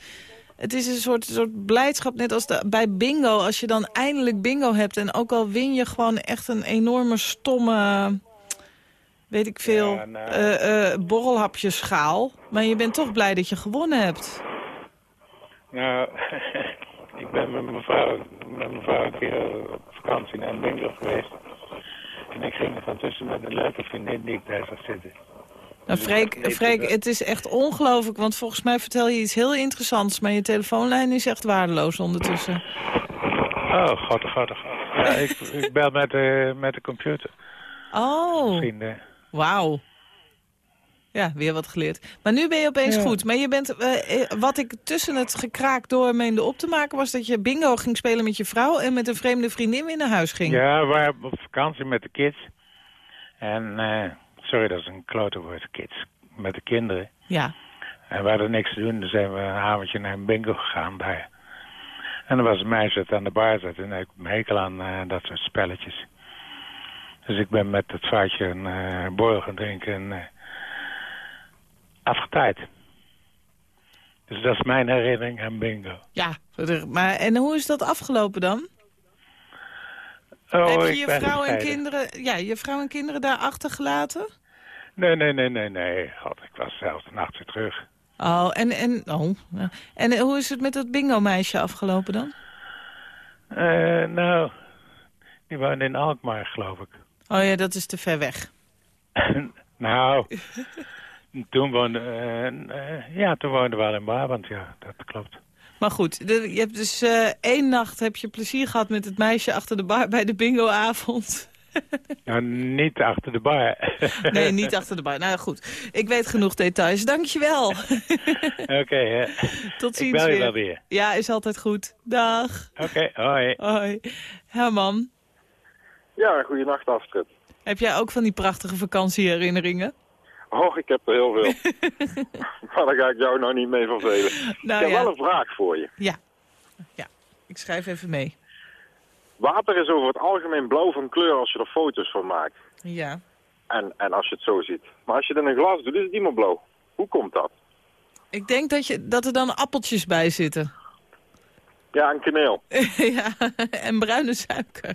het is een soort, soort blijdschap, net als de, bij bingo. Als je dan eindelijk bingo hebt en ook al win je gewoon echt een enorme stomme... weet ik veel, Ja, nou. eh, eh, borrelhapjeschaal. Maar je bent toch blij dat je gewonnen hebt. Nou, [laughs] ik ben met mijn vrouw, met mijn vrouw een keer op vakantie naar een bingo geweest. En ik ging er van tussen met een leuke vriendin die ik daar zag zitten. Nou, Freek, Freek, het is echt ongelooflijk, want volgens mij vertel je iets heel interessants... maar je telefoonlijn is echt waardeloos ondertussen. Oh, god, god, god. Ja, [laughs] ik, ik bel met de, met de computer. Oh, Vrienden. wauw. Ja, weer wat geleerd. Maar nu ben je opeens Ja. goed. Maar je bent, eh, eh, wat ik tussen het gekraak door meende op te maken... was dat je bingo ging spelen met je vrouw... en met een vreemde vriendin weer naar huis ging. Ja, we waren op vakantie met de kids. En, eh, sorry, dat is een klote woord, kids. Met de kinderen. Ja. En we hadden niks te doen, dus zijn we een avondje naar een bingo gegaan daar. En er was een meisje dat aan de bar zat en ik heb een hekel aan eh, dat soort spelletjes. Dus ik ben met het vaatje een eh borrel gaan drinken en afgetaaid. Dus dat is mijn herinnering aan bingo. Ja, maar en hoe is dat afgelopen dan? Oh, Heb je je vrouw en kinderen, ja, je vrouw en kinderen daar achtergelaten? Nee, nee, nee, nee, nee. God, ik was zelfs de nacht weer terug. Oh, en, en, oh, en hoe is het met dat bingo-meisje afgelopen dan? Eh, nou, die woonde in Alkmaar, geloof ik. Oh ja, dat is te ver weg. [laughs] nou, toen woonde... eh, eh, ja, toen woonde we al in Brabant, ja, dat klopt. Maar goed, de- je hebt dus eh, één nacht heb je plezier gehad met het meisje achter de bar bij de bingoavond. [laughs] Nou, niet achter de bar. [laughs] Nee, niet achter de bar. Nou goed, ik weet genoeg details. Dankjewel. [laughs] Oké, hè. Tot ziens Ik bel je weer. wel weer. Ja, is altijd goed. Dag. Oké, hoi. Hoi. Herman, Ja, goeienacht Astrid. heb jij ook van die prachtige vakantieherinneringen? Oh, ik heb er heel veel. maar daar ga ik jou nou niet mee vervelen. Nou ik heb ja. wel een vraag voor je. Ja. Ja, ik schrijf even mee. Water is over het algemeen blauw van kleur als je er foto's van maakt. Ja. En, en als je het zo ziet. Maar als je het in een glas doet, is het niet meer blauw. Hoe komt dat? Ik denk dat, je, dat er dan appeltjes bij zitten. Ja, een kaneel. [laughs] ja, en bruine suiker.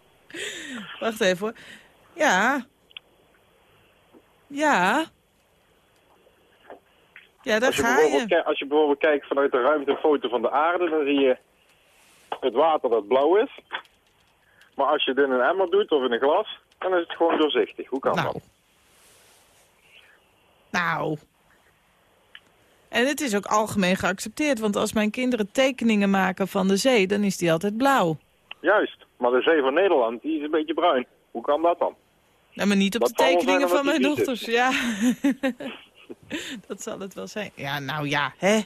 [laughs] Wacht even hoor. Ja. Ja. Ja, daar Als je, ga je. als je bijvoorbeeld kijkt vanuit de ruimte een foto van de aarde, dan zie je het water dat blauw is. Maar als je het in een emmer doet of in een glas, dan is het gewoon doorzichtig. Hoe kan Nou. dat? Nou. En het is ook algemeen geaccepteerd. Want als mijn kinderen tekeningen maken van de zee, dan is die altijd blauw. Juist, maar de zee van Nederland die is een beetje bruin. Hoe kan dat dan? Nou, maar niet op Dat de tekeningen van mijn dochters. Ja. [laughs] dat zal het wel zijn. Ja, nou ja, hè.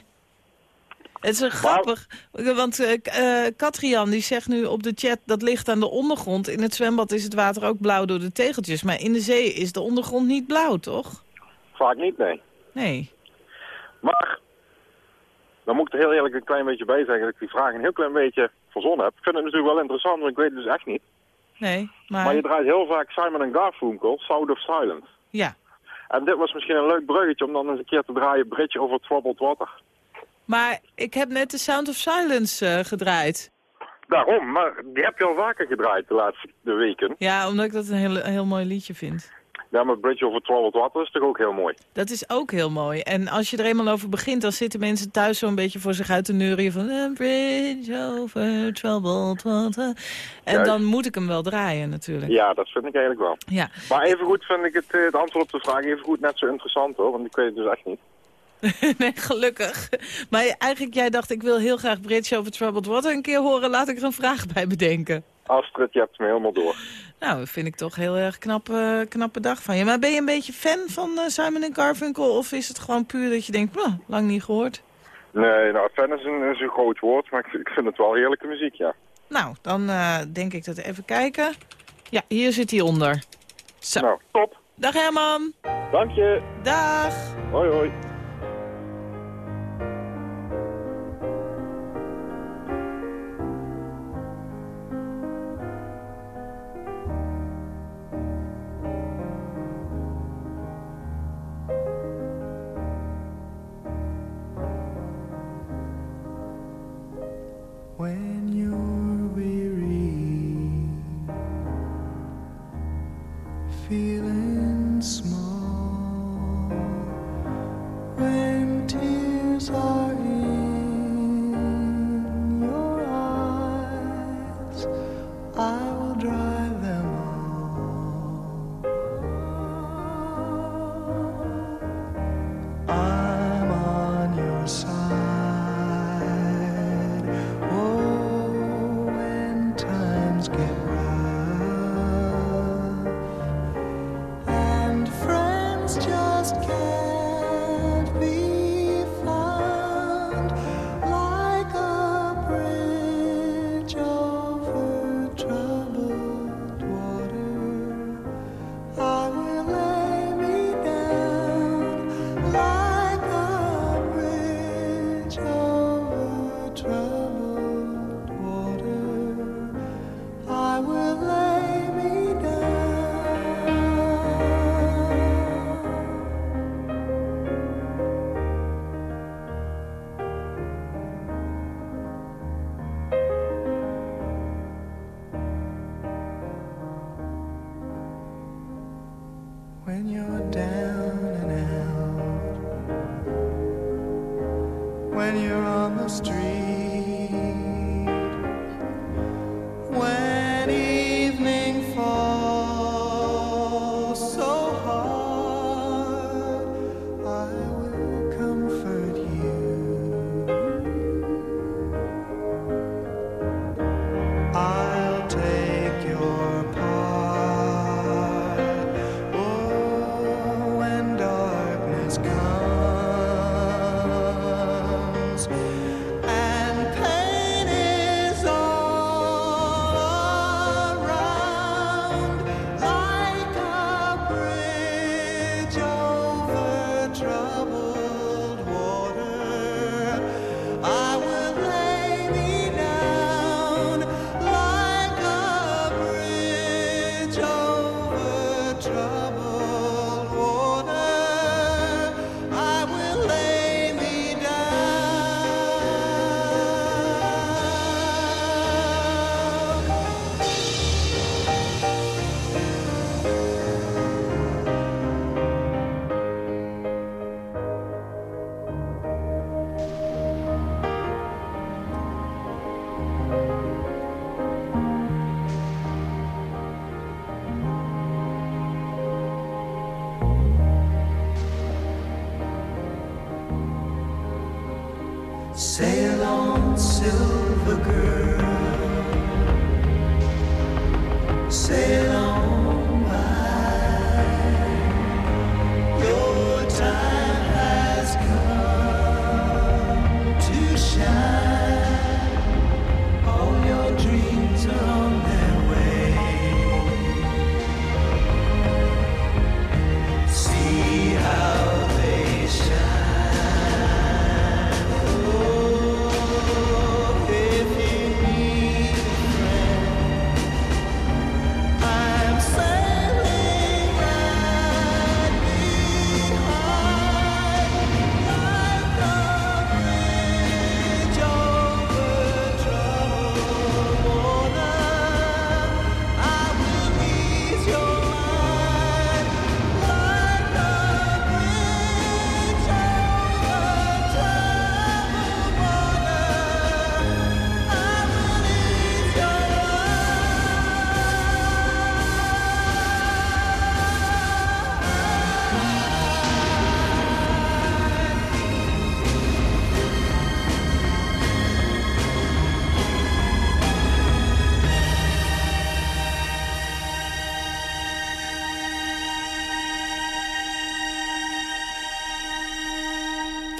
Het is grappig, want eh, Katrian die zegt nu op de chat... dat ligt aan de ondergrond. In het zwembad is het water ook blauw door de tegeltjes. Maar in de zee is de ondergrond niet blauw, toch? Vaak niet, nee. Nee. Maar, dan moet ik er heel eerlijk een klein beetje bij zeggen dat ik die vraag een heel klein beetje verzonnen heb. Ik vind het natuurlijk wel interessant, maar ik weet het dus echt niet. Nee, maar... Maar je draait heel vaak Simon Garfunkel, Sound of Silence. Ja. En dit was misschien een leuk bruggetje om dan eens een keer te draaien Bridge over Troubled Water. Maar ik heb net de Sound of Silence eh, gedraaid. Daarom, maar die heb je al vaker gedraaid de laatste de weken. Ja, omdat ik dat een heel, een heel mooi liedje vind. Ja, maar Bridge over Troubled Water is toch ook heel mooi. Dat is ook heel mooi. En als je er eenmaal over begint, dan zitten mensen thuis zo'n beetje voor zich uit te neurien van... A bridge over troubled water. En Juist. dan moet ik hem wel draaien natuurlijk. Ja, dat vind ik eigenlijk wel. Ja. Maar evengoed vind ik het, eh, het antwoord op de vraag evengoed net zo interessant hoor, want ik weet het dus echt niet. [laughs] nee, gelukkig. Maar eigenlijk, jij dacht, ik wil heel graag Bridge over Troubled Water een keer horen. Laat ik er een vraag bij bedenken. Astrid, je hebt me helemaal door. Nou, dat vind ik toch heel erg knap, eh, knappe dag van je. Maar ben je een beetje fan van eh, Simon Garfunkel? Of is het gewoon puur dat je denkt, nou, lang niet gehoord? Nee, nou, fan is een, is een groot woord, maar ik, ik vind het wel heerlijke muziek, ja. Nou, dan eh, denk ik dat even kijken. Ja, hier zit hij onder. Zo. Nou, top. Dag Herman. Dank je. Dag. Hoi, hoi.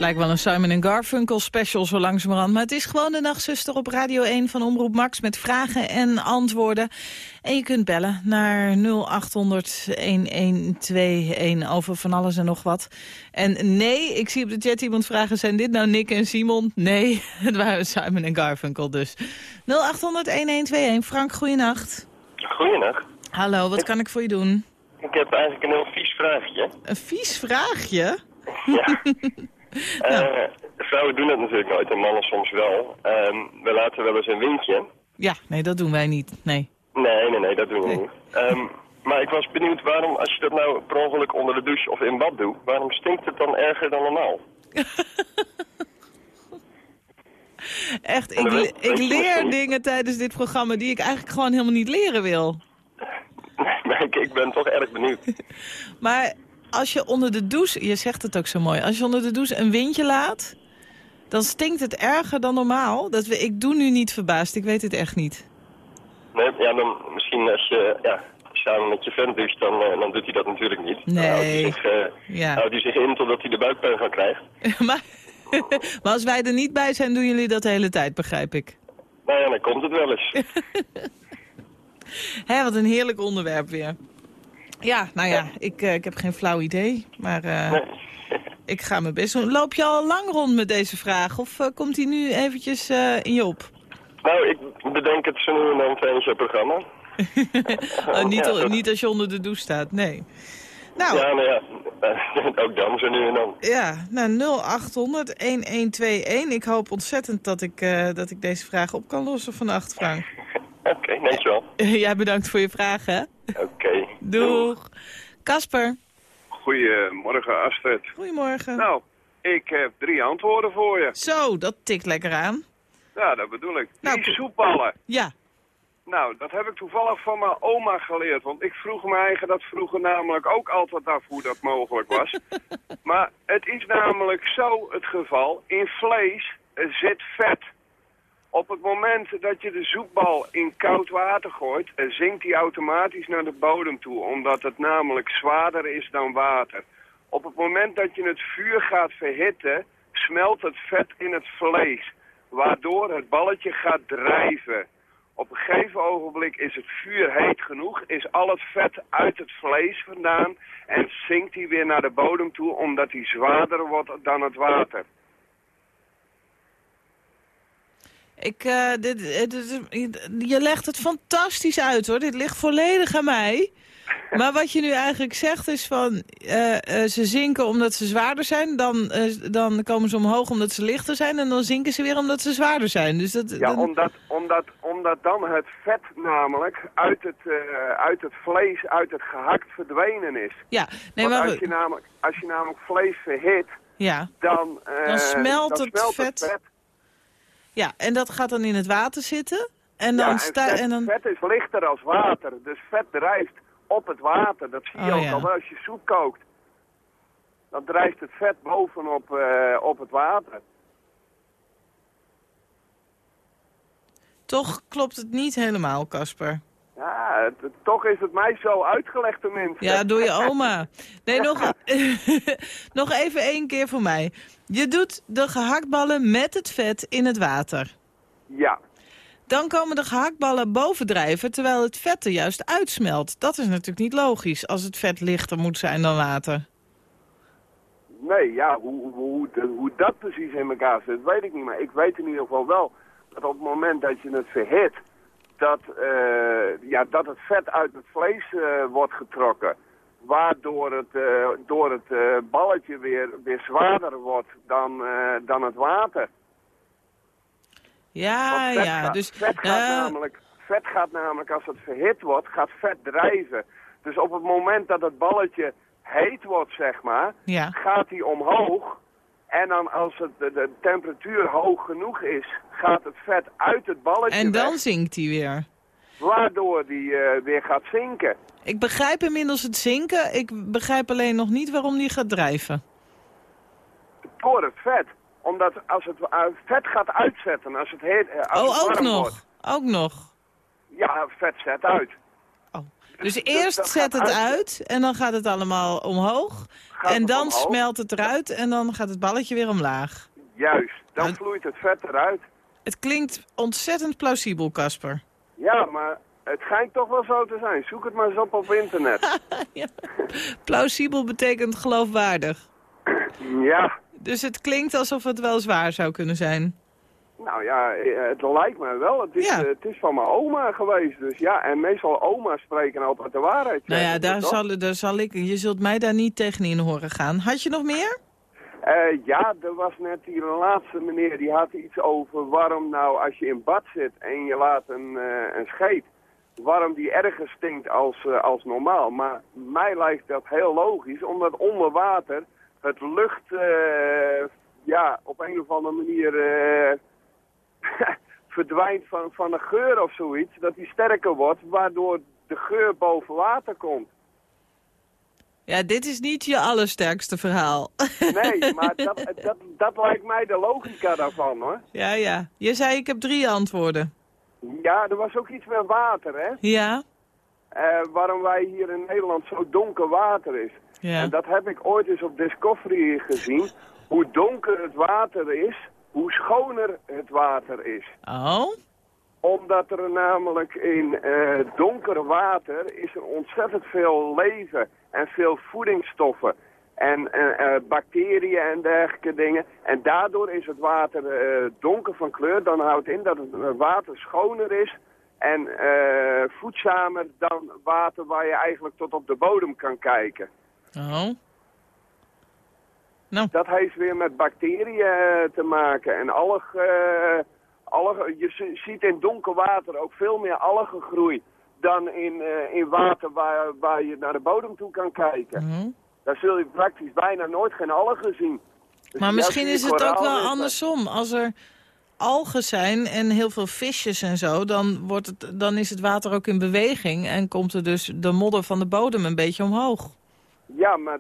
Lijkt wel een Simon Garfunkel special zo langzamerhand. Maar het is gewoon de nachtzuster op Radio 1 van Omroep Max... met vragen en antwoorden. En je kunt bellen naar 0800-1121 over van alles en nog wat. En nee, ik zie op de chat iemand vragen... zijn dit nou Nick en Simon? Nee, [laughs] het waren Simon en Garfunkel dus. 0800-1121. Frank, goeienacht. Goeienacht. Hallo, wat kan ik voor je doen? Ik heb eigenlijk een heel vies vraagje. Een vies vraagje? Ja. [laughs] Eh, vrouwen doen dat natuurlijk nooit en mannen soms wel. Ehm, we laten wel eens een windje. Ja, nee, dat doen wij niet. Nee. Nee, nee, nee, dat doen we niet. Ehm, maar ik was benieuwd waarom, als je dat nou per ongeluk onder de douche of in bad doet, waarom stinkt het dan erger dan normaal? [laughs] Echt, ik, ik leer dingen tijdens dit programma die ik eigenlijk gewoon helemaal niet leren wil. [laughs] maar ik, ik ben toch erg benieuwd. [laughs] Maar als je onder de douche, je zegt het ook zo mooi, als je onder de douche een windje laat, dan stinkt het erger dan normaal. Dat we, ik doe nu niet verbaasd, ik weet het echt niet. Nee, ja, dan misschien als je ja, samen met je vent doucht, dan, eh, dan doet hij dat natuurlijk niet. Dan Nee. houdt hij zich, eh, Ja. houdt hij zich in totdat hij de buikpijn gaat krijgen. [laughs] maar, [laughs] maar als wij er niet bij zijn, doen jullie dat de hele tijd, begrijp ik. Nou ja, dan komt het wel eens. [laughs] Hé, wat een heerlijk onderwerp weer. Ja, nou ja, ik, eh, ik heb geen flauw idee, maar eh, ik ga mijn best doen. Loop je al lang rond met deze vraag of eh, komt die nu eventjes in je op? Nou, ik bedenk het zo nu en dan tijdens het programma. [laughs] Oh, niet, Ja, niet als je onder de douche staat, nee. Nou, Ja, nou ja, [laughs] ook dan zo nu en dan. ja, nou 0800-1121. Ik hoop ontzettend dat ik, dat ik deze vraag op kan lossen vannacht, Frank. [laughs] Oké, dankjewel. Jij bedankt voor je vraag, hè? Oké. Doeg. Kasper, Goedemorgen, Astrid. goedemorgen. Nou, ik heb drie antwoorden voor je. Zo, dat tikt lekker aan. Ja, dat bedoel ik. Nou, die soepballen. Ja. Nou, dat heb ik toevallig van mijn oma geleerd. Want ik vroeg me eigen dat vroeger namelijk ook altijd af hoe dat mogelijk was. [laughs] maar het is namelijk zo het geval. In vlees zit vet. Op het moment dat je de soepbal in koud water gooit, eh, zinkt die automatisch naar de bodem toe. Omdat het namelijk zwaarder is dan water. Op het moment dat je het vuur gaat verhitten, smelt het vet in het vlees. Waardoor het balletje gaat drijven. Op een gegeven ogenblik is het vuur heet genoeg, is al het vet uit het vlees vandaan en zinkt hij weer naar de bodem toe omdat hij zwaarder wordt dan het water. Ik, eh, dit, eh, dit- je legt het fantastisch uit, hoor. Dit ligt volledig aan mij. [laughs] Maar wat je nu eigenlijk zegt is van... eh, ze zinken omdat ze zwaarder zijn. Dan, dan komen ze omhoog omdat ze lichter zijn. En dan zinken ze weer omdat ze zwaarder zijn. Dus dat, Ja, omdat, omdat, omdat dan het vet namelijk uit het, uit het vlees, uit het gehakt verdwenen is. ja. Nee, Want maar, als, je namelijk, als je namelijk vlees verhit, ja. dan, Dan smelt dan het smelt vet. Ja, en dat gaat dan in het water zitten. En dan ja, en vet, en dan... vet is lichter als water, dus vet drijft op het water. Dat zie je Oh, ook ja. al als je soep kookt. Dan drijft het vet bovenop eh, op het water. Toch klopt het niet helemaal, Casper. Ja, het- toch is het mij zo uitgelegd tenminste. Ja, door je [laughs] oma. Nee, nog, [laughs] nog even één keer voor mij. Je doet de gehaktballen met het vet in het water. Ja. Dan komen de gehaktballen bovendrijven, terwijl het vet er juist uitsmelt. Dat is natuurlijk niet logisch, als het vet lichter moet zijn dan water. Nee, ja, hoe, hoe, hoe, hoe dat precies in elkaar zit, weet ik niet. Maar ik weet in ieder geval wel dat op het moment dat je het verhit, dat, eh, ja, dat het vet uit het vlees eh, wordt getrokken. Waardoor het, eh, door het balletje weer, weer zwaarder wordt dan, dan het water. Ja, vet ja, gaat- dus... vet, gaat namelijk, vet gaat namelijk, als het verhit wordt, gaat vet drijven. Dus op het moment dat het balletje heet wordt, zeg maar, Ja. gaat hij omhoog. En dan als het, de, de temperatuur hoog genoeg is, gaat het vet uit het balletje en dan weg, zinkt hij weer. waardoor die eh, weer gaat zinken. Ik begrijp inmiddels het zinken. Ik begrijp alleen nog niet waarom die gaat drijven. Door het vet. Omdat als het eh, vet gaat uitzetten, als het heet... eh, als Oh, het ook nog. wordt, Ook nog. ja, vet zet uit. Dus eerst dat zet het uit. uit en dan gaat het allemaal omhoog. Gaat en dan omhoog? smelt het eruit en dan gaat het balletje weer omlaag. Juist, dan vloeit het vet eruit. Het klinkt ontzettend plausibel, Casper. Ja, maar het schijnt toch wel zo te zijn. Zoek het maar eens op op internet. [laughs] Plausibel betekent geloofwaardig. ja, Dus het klinkt alsof het wel zwaar zou kunnen zijn. Nou ja, eh, het lijkt mij wel. Het is, Ja. eh, het is van mijn oma geweest. Dus ja, en meestal oma's spreken altijd de waarheid. Nou ja, daar zal, daar zal ik... Je zult mij daar niet tegenin horen gaan. Had je nog meer? Eh, ja, er was net die laatste meneer, die had iets over waarom nou als je in bad zit en je laat een, een scheet, waarom die erger stinkt als, als normaal. Maar mij lijkt dat heel logisch, omdat onder water het lucht ja, op een of andere manier [laughs] verdwijnt van, van een geur of zoiets, dat die sterker wordt, waardoor de geur boven water komt. Ja, dit is niet je allersterkste verhaal. [laughs] Nee, maar dat, dat, dat lijkt mij de logica daarvan hoor. ja, ja. Je zei ik heb drie antwoorden. Ja, er was ook iets met water, hè? Ja? Eh, waarom wij hier in Nederland zo donker water is. Ja. En dat heb ik ooit eens op Discovery gezien. Hoe donker het water is, hoe schoner het water is. Oh? Omdat er namelijk in eh, donker water is er ontzettend veel leven en veel voedingsstoffen. En eh, eh, bacteriën en dergelijke dingen. En daardoor is het water donker van kleur. Dan houdt in dat het water schoner is en voedzamer dan water waar je eigenlijk tot op de bodem kan kijken. Oh? Dat heeft weer met bacteriën eh, te maken. En alg, eh, alg, je zi- ziet in donker water ook veel meer algengroei dan in, eh, in water waar, waar je naar de bodem toe kan kijken. Mhm. Daar zul je praktisch bijna nooit geen algen zien. Dus Maar misschien is het ook wel andersom. Als er algen zijn en heel veel visjes en zo... Dan, wordt het, dan is het water ook in beweging... en komt er dus de modder van de bodem een beetje omhoog. Ja, maar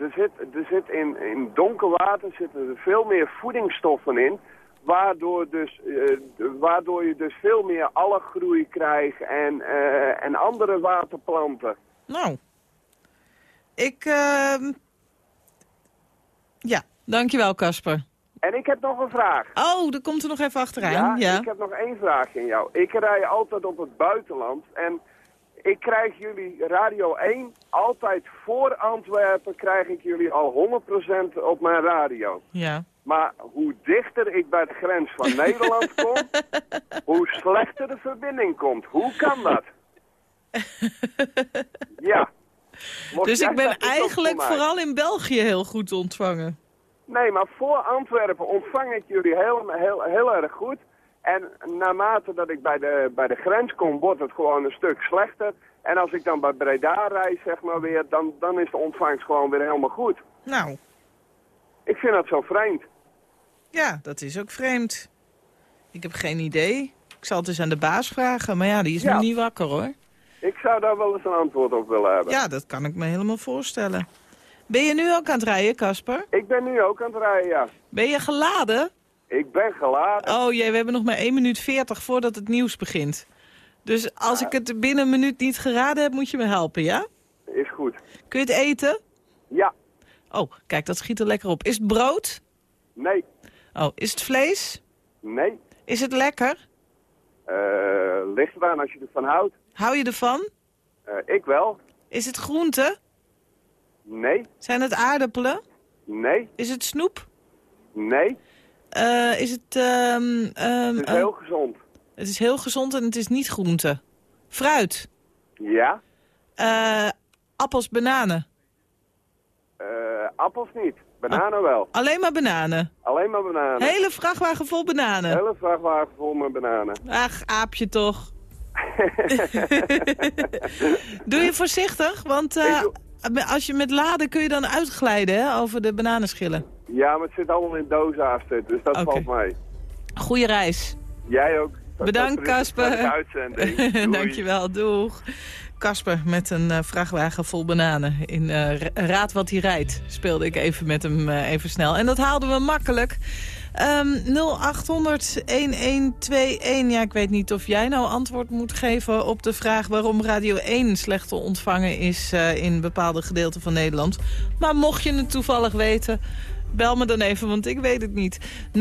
er zit, er zit in, in donker water zitten er veel meer voedingsstoffen in. Waardoor, dus, eh, waardoor je dus veel meer algengroei krijgt en, eh, en andere waterplanten. Nou, ik... ehm, Ja, dankjewel Casper. En ik heb nog een vraag. Oh, er komt er nog even achteraan. Ja, ik heb nog één vraag in jou. Ik rij altijd op het buitenland en ik krijg jullie Radio 1 altijd voor Antwerpen krijg ik jullie al 100% op mijn radio. ja. Maar hoe dichter ik bij de grens van [laughs] Nederland kom, hoe slechter de verbinding komt. Hoe kan dat? [laughs] Ja. Dus ik ben eigenlijk vooral in België heel goed ontvangen. Nee, maar voor Antwerpen ontvang ik jullie heel, heel, heel erg goed. En naarmate dat ik bij de, bij de grens kom, wordt het gewoon een stuk slechter. En als ik dan bij Breda reis, zeg maar weer, dan, dan is de ontvangst gewoon weer helemaal goed. Nou, Ik vind dat zo vreemd. ja, dat is ook vreemd. Ik heb geen idee. Ik zal het eens aan de baas vragen, maar ja, die is Ja. nog niet wakker hoor. Ik zou daar wel eens een antwoord op willen hebben. Ja, dat kan ik me helemaal voorstellen. Ben je nu ook aan het rijden, Casper? Ik ben nu ook aan het rijden, ja. Ben je geladen? Ik ben geladen. Oh jee, we hebben nog maar 1 minuut 40 voordat het nieuws begint. Dus als ik het binnen een minuut niet geraden heb, moet je me helpen, ja? Is goed. Kun je het eten? Ja. Oh, kijk, dat schiet er lekker op. Is het brood? Nee. Oh, is het vlees? Nee. Is het lekker? Eh ligt eraan als je ervan houdt. Hou je ervan? Eh, ik wel. Is het groente? Nee. Zijn het aardappelen? Nee. Is het snoep? Nee. Eh, is het... ehm, ehm, Het is eh, heel gezond. het is heel gezond en het is niet groente. Fruit. Ja. Eh, appels, bananen. Eh, appels niet. Bananen wel. Alleen maar bananen. Alleen maar bananen. Hele vrachtwagen vol bananen. Hele vrachtwagen vol met bananen. Ach, aapje toch. [laughs] [laughs] Doe je voorzichtig, want eh, als je met laden kun je dan uitglijden hè, over de bananenschillen. Ja, maar het zit allemaal in dozen afzet, dus dat valt mee. Goeie reis. Jij ook. Bedankt, Casper. [laughs] Dankjewel, doeg. Casper met een eh, vrachtwagen vol bananen. In eh, Ra- Raad wat hij rijdt speelde ik even met hem eh, even snel. En dat haalden we makkelijk. Ehm 0800-1121. Ja, ik weet niet of jij nou antwoord moet geven op de vraag... waarom Radio 1 slecht te ontvangen is eh, in bepaalde gedeelten van Nederland. Maar mocht je het toevallig weten... Bel me dan even, want ik weet het niet. 0800-1121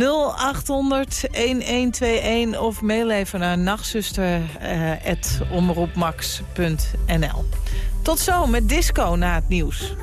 of mail even naar nachtzuster.omroepmax.nl. Tot zo met disco na het nieuws.